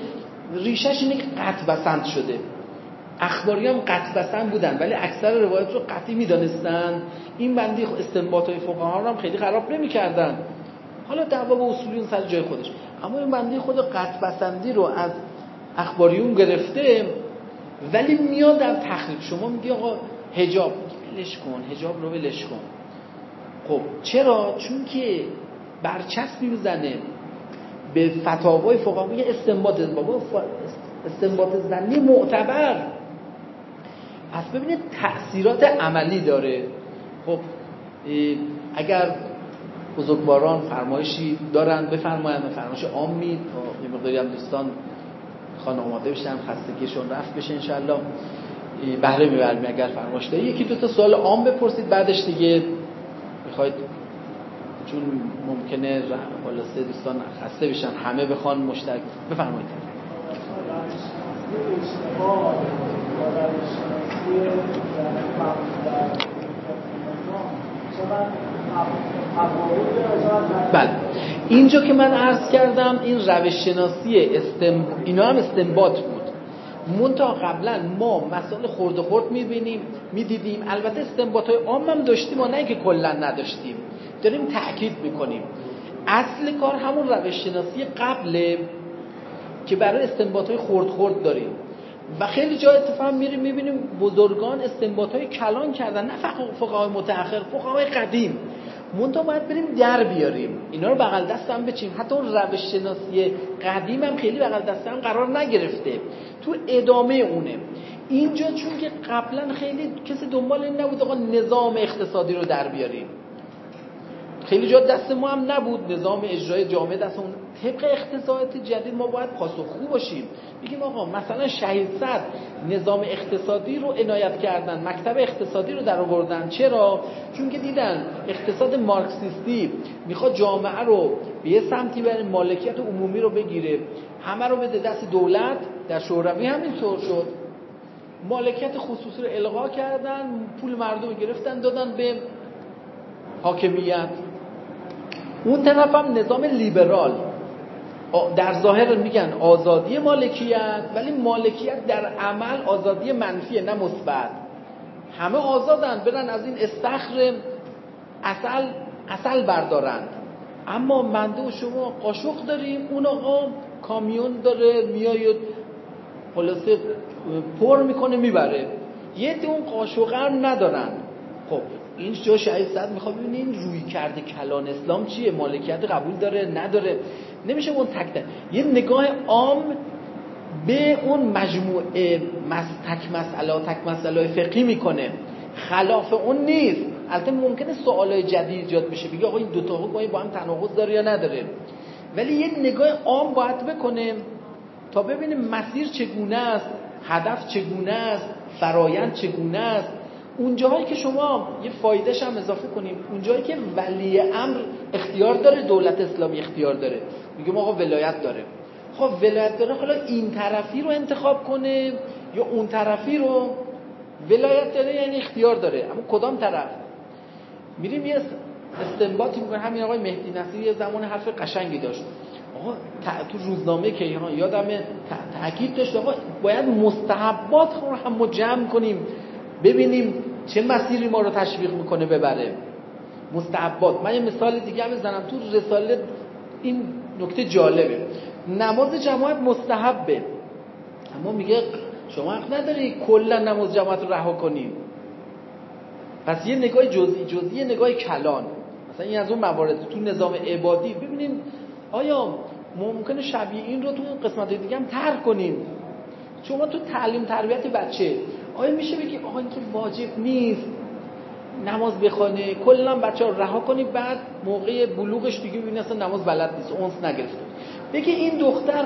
ریشش اینه که قطع بسند شده. اخباری هم قطع بسند بودن ولی اکثر روایت رو قطعی می‌دانستن. این بندی استنباط های فقها رو هم خیلی خراب نمی‌کردن. حالا دعوا با اصولیون سر جای خودش. اما این بندی خود قطع بسندی رو از اخباریون گرفته ولی میاد در تخریب. شما میگی آقا حجاب ولش کن حجاب رو ولش کن. خب چرا؟ چون که برچسبی می‌زنه به فتاوای فقهای استنباط استنباط زنی معتبر. پس ببینید تأثیرات عملی داره. خب اگر بزرگواران فرمایشی دارن بفرمایند فرمایش عامی تا یه مقداری هم دوستان خانه آماده بشن خستگیشون رفت بشه انشالله بهره میبرمی اگر فرمایش داری یکی دو تا سوال عام بپرسید بعدش دیگه می‌خواید؟ چون ممکنه سه دوستان خسته بشن. همه بخوان مشترک بفرمایید. بله. اینجا که من عرض کردم این روش شناسی استم... اینا هم استنباط بود. منتها قبلا ما مسائل خورد و خورد می‌بینیم می‌دیدیم. البته استنباط های عام هم داشتیم و نه که کلا نداشتیم. داریم تاکید می‌کنیم. اصل کار همون روش شناسی قبله که برای استنباط های خورد خورد داریم. و خیلی جا اتفاق میریم می‌بینیم بزرگان استنباط های کلان کردن نه فقهای متأخر فقهای قدیم. منتها باید بریم در بیاریم. اینا رو بغل دست هم بچیم حتی اون روش شناسی قدیم هم خیلی بغل دست هم قرار نگرفته. تو ادامه اونه. اینجا چون که قبلا خیلی کسی دنبال این نبود آقا نظام اقتصادی رو در بیاریم. خیلی جا دست ما هم نبود. نظام اجرای جامعه دست اون طبق اقتصادات جدید ما باید پاسخگو باشیم. بگیم آقا مثلا شهید صد نظام اقتصادی رو عنایت کردن مکتب اقتصادی رو در آوردن چرا؟ چون که دیدن اقتصاد مارکسیستی می‌خواد جامعه رو به یه سمتی بره مالکیت عمومی رو بگیره. همه رو بده دست دولت. در شوروی همینطور شد. مالکیت خصوصی رو الغا کردن پول مردم گرفتن دادن به حاکمیت. اون طرف هم نظام لیبرال. در ظاهر میگن آزادی مالکیت ولی مالکیت در عمل آزادی منفیه نه مثبت. همه آزادن برن از این استخر اصل اصل بردارند اما منده و شما قاشق داریم اون آقا کامیون داره میاید خلاصه پر می‌کنه می‌بره. یه اون قاشق هم ندارن. خب این جا شهید صد می‌خواد ببینین روی کرده کلان اسلام چیه؟ مالکیت قبول داره؟ نداره؟ نمیشه اون تک یه نگاه عام به اون مجموعه مس... تک مسئله تک مسئله فقهی می‌کنه. خلاف اون نیست. البته ممکنه سوالای جدید ایجاد بشه. بگه آقا این دو تا حکم با هم تناقض داره یا نداره؟ ولی یه نگاه عام باید بکنه تا ببینیم مسیر چگونه است هدف چگونه است فرایند چگونه است. اونجاهایی که شما یه فایدهش هم اضافه کنیم اونجایی که ولی امر اختیار داره دولت اسلامی اختیار داره. میگه آقا ولایت داره. خب ولایت داره حالا این طرفی رو انتخاب کنه یا اون طرفی رو؟ ولایت داره یعنی اختیار داره. اما کدام طرف؟ میریم یه استنباطی می‌کنه. همین آقای مهدی نصیری یه زمان حرف قشنگی داشت. آقا تو روزنامه که یادم تاکید داشت آقا باید مستحبات رو هم جمع کنیم. ببینیم چه مسیری ما رو تشویق می‌کنه ببره. مستحبات. من یه مثال دیگه هم بزنم. تو رساله این نکته جالبه. نماز جماعت مستحبه. اما میگه شما حق نداری کلا نماز جماعت رو رها کنیم پس یه نگاه جزئی جزئی یه نگاه کلان. مثلا این از اون موارد تو نظام عبادی. ببینیم آیا ممکنه شبیه این رو تو قسمت دیگه هم ترک کنیم؟ شما تو تعلیم تربیت بچه آیا میشه بگی آقا که واجب نیست نماز بخونه کلا بچه ها رها کنی بعد موقع بلوغش دیگه ببینی اصلا نماز بلد نیست اونس نگرفته. بگی این دختر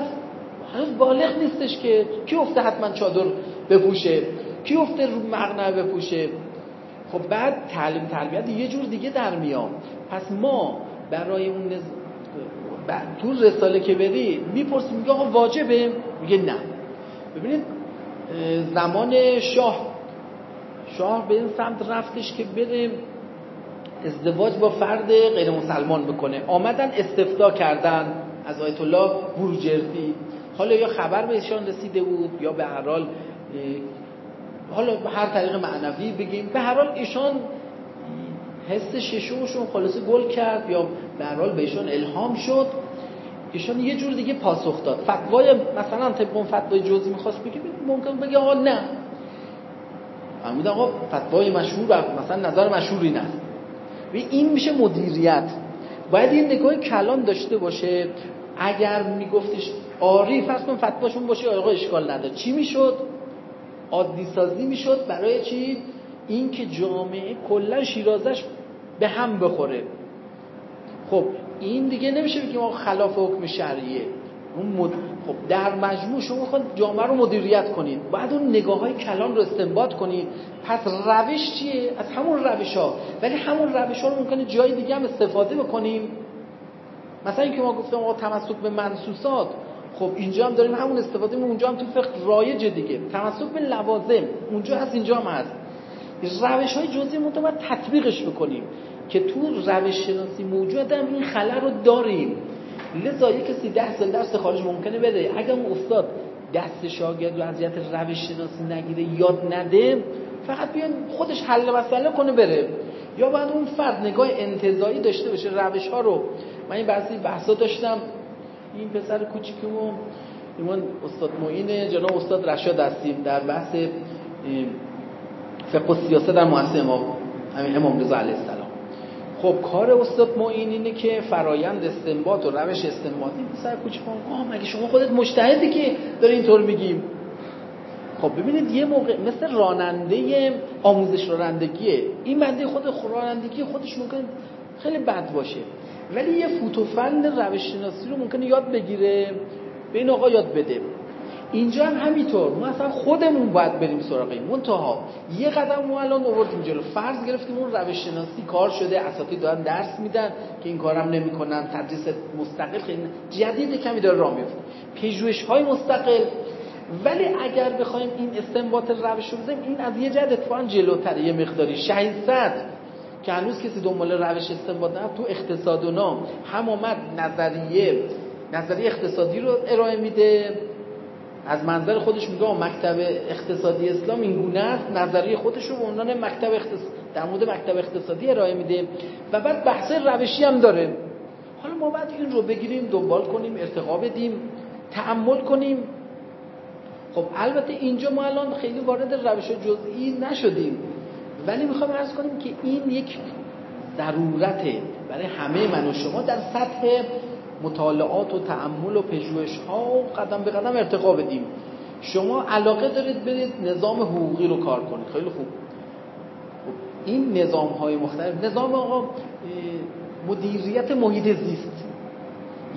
هنوز بالغ نیستش که کی افته حتما چادر بپوشه؟ کی افته رو مغنه بپوشه؟ خب بعد تعلیم تربیت یه جور دیگه در میام پس ما برای اون نز... تو رساله که بری می‌پرسیم میگه آقا واجبه؟ میگه نه. ببینید زمان شاه. شاه به این سمت رفتش که بره ازدواج با فرد غیر مسلمان بکنه. آمدن استفتا کردن از آیت الله بروجردی حالا یا خبر بهشان رسیده بود یا به هر حال حالا به هر طریق معنوی بگیم. به هر حال ایشان حس ششمشون خلاصه گل کرد یا به هر حال بهشان الهام شد. ایشان یه جور دیگه پاسخ داد. فتوای مثلا طبق اون فتوای جزئی می‌خواست بگه ممکن بگه آقا نه. فرمود آقا فتوای مشهور مثلا نظر مشهور این است. این میشه مدیریت. باید این نگاه کلان داشته باشه. اگر میگفتش فرض کن فتواشون باشه آقا اشکال نداره. چی می‌شد؟ عادی سازی می‌شد برای چی؟ این که جامعه کلا شیرازش به هم بخوره. خب این دیگه نمیشه بگیم ما خلاف حکم شرعیه. اون مد... خب در مجموع شما خود جامعه رو مدیریت کنید بعد اون نگاه های کلان رو استنباط کنید پس روش چیه؟ از همون روش ها ولی همون روش ها رو ممکنه جای دیگه هم استفاده بکنیم. مثلا اینکه ما گفتم آقا تمسک به منسوسات. خب اینجا هم داریم همون استفاده اونجا هم تو فقه رایج دیگه. تمسک به لوازم. اونجا هست اینجا هم هست. روش های جزئی باید تطبیقش بکنیم. که تو روش شناسی موجود هم این خلل رو داریم. لذا یه کسی ده سال درس خارج ممکنه بده. اگر اون استاد دست شاگرد و اذیت روش شناسی نگیره یاد نده فقط بیان خودش حل مسئله کنه بره. یا بعد اون فرد نگاه انتظایی داشته باشه روش ها رو. من این بعضی بحثا داشتم. این پسر کوچیکمون ایمان استاد معین جناب استاد رشاد هستیم. در بحث فقه و سیاست در مؤسسه امام امام رضا علیه السلام. خب کار استاد معین اینه که فرایند استنباط و روش استنباطی پسر کوچیکمون آه مگه شما خودت مجتهدی که داره اینطور میگیم؟ خب ببینید یه موقع مثل راننده آموزش رانندگیه این بنده خود رانندگی خودش ممکن خیلی بد باشه. ولی یه فوتوفن روش شناسی رو ممکنه یاد بگیره به این آقا یاد بده. اینجا هم همینطور. ما اصلا خودمون باید بریم سراغ این. منتها یه قدم ما الان آوردیم جلو. فرض گرفتیم اون روش شناسی کار شده. اساتید دارن درس میدن که این کارم نمی‌کنن. تدریس مستقل خیلی جدید کمی داره راه میفته پژوهش های مستقل. ولی اگر بخوایم این استنباط روش رو بزنیم این از یه جد اتفاقا جلوتره. یه مقداری. 600 که هنوز کسی دنبال روش استنباط نه تو اقتصاد و نام. هم آمد نظریه. نظریه اقتصادی رو ارائه میده. از منظر خودش میگه مکتب اقتصادی اسلام این گونه است. نظریه خودش رو به عنوان مکتب اقتصاد در مورد مکتب اقتصادی ارائه میده و بعد بحث روشی هم داره. حالا ما بعد این رو بگیریم دنبال کنیم ارتقا بدیم تعمل کنیم. خب البته اینجا ما الان خیلی وارد روش جزئی نشدیم. ولی می‌خوام ارز کنیم که این یک ضرورته برای همه من و شما. در سطح مطالعات و تعمل و پژوهش ها و قدم به قدم ارتقا بدیم. شما علاقه دارید برید نظام حقوقی رو کار کنید. خیلی خوب. این نظام های مختلف نظام آقا مدیریت محیط زیست.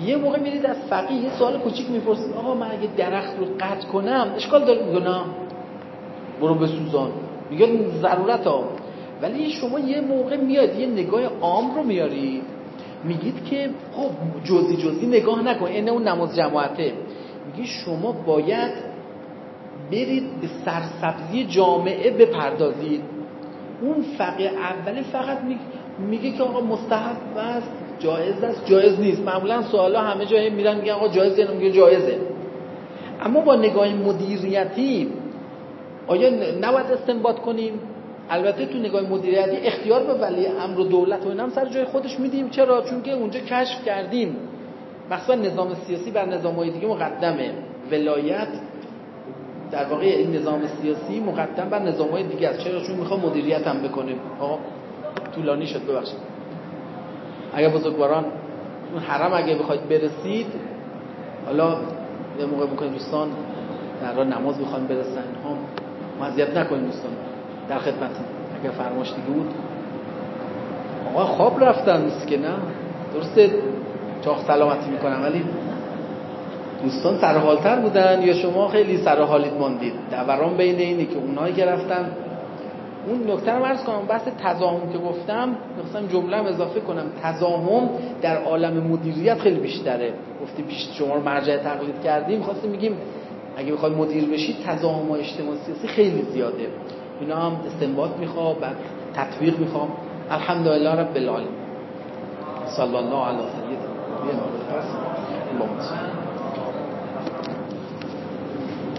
یه موقع میرید از فقیه یه سوال کوچیک می‌پرسید. آقا من اگه درخت رو قطع کنم اشکال داره؟ میگه نه. برو بسوزان. میگه ضرورت ها. ولی شما یه موقع میاد یه نگاه عام رو میارید میگید که خب جزی جزی نگاه نکن این اون نماز جماعته. میگی شما باید برید به سرسبزی جامعه بپردازید. اون فقه اولی فقط میگه که آقا مستحب است جایز است. جایز نیست. معمولا سوالا همه جایی میرن میگن آقا جایزه میگه جایزه. اما با نگاه مدیریتی آیا نباید استنباط کنیم؟ البته تو نگاه مدیریتی اختیار به ولی امر و دولت و اینم سر جای خودش میدیم. چرا؟ چون که اونجا کشف کردیم. مثلا نظام سیاسی بر نظام های دیگه مقدمه. ولایت در واقع این نظام سیاسی مقدم بر نظام های دیگه است. چرا؟ چون می‌خوام مدیریت هم بکنه. طولانی شد ببخشید. اگر بزرگواران اون حرم اگه بخواید برسید حالا یه موقع می‌کنید دوستان در نماز می‌خوان برسن. هم مزیت نکنید دوستان. در خدمت اگر فرماش دیگه بود. آقا خواب رفتن که نه؟ درسته چاخ سلامتی می‌کنم ولی دوستان سرحالتر بودن یا شما خیلی سرحالید ماندید؟ دوران بین اینه که اونایی که رفتن. اون نکته رو عرض کنم بحث تضاهم که گفتم می‌خواستم جمله اضافه کنم. تضاهم در عالم مدیریت خیلی بیشتره. گفتی بیشتر شما رو مرجع تقلید کردیم. خواستیم میگیم اگه بخواد مدیر بشید تضاهم و اجتماع سیاسی خیلی زیاده. اینا هم استنباط می‌خواد و تطبیق می‌خوام. الحمدلله رب العالمین. صلی الله علی سیدنا محمد.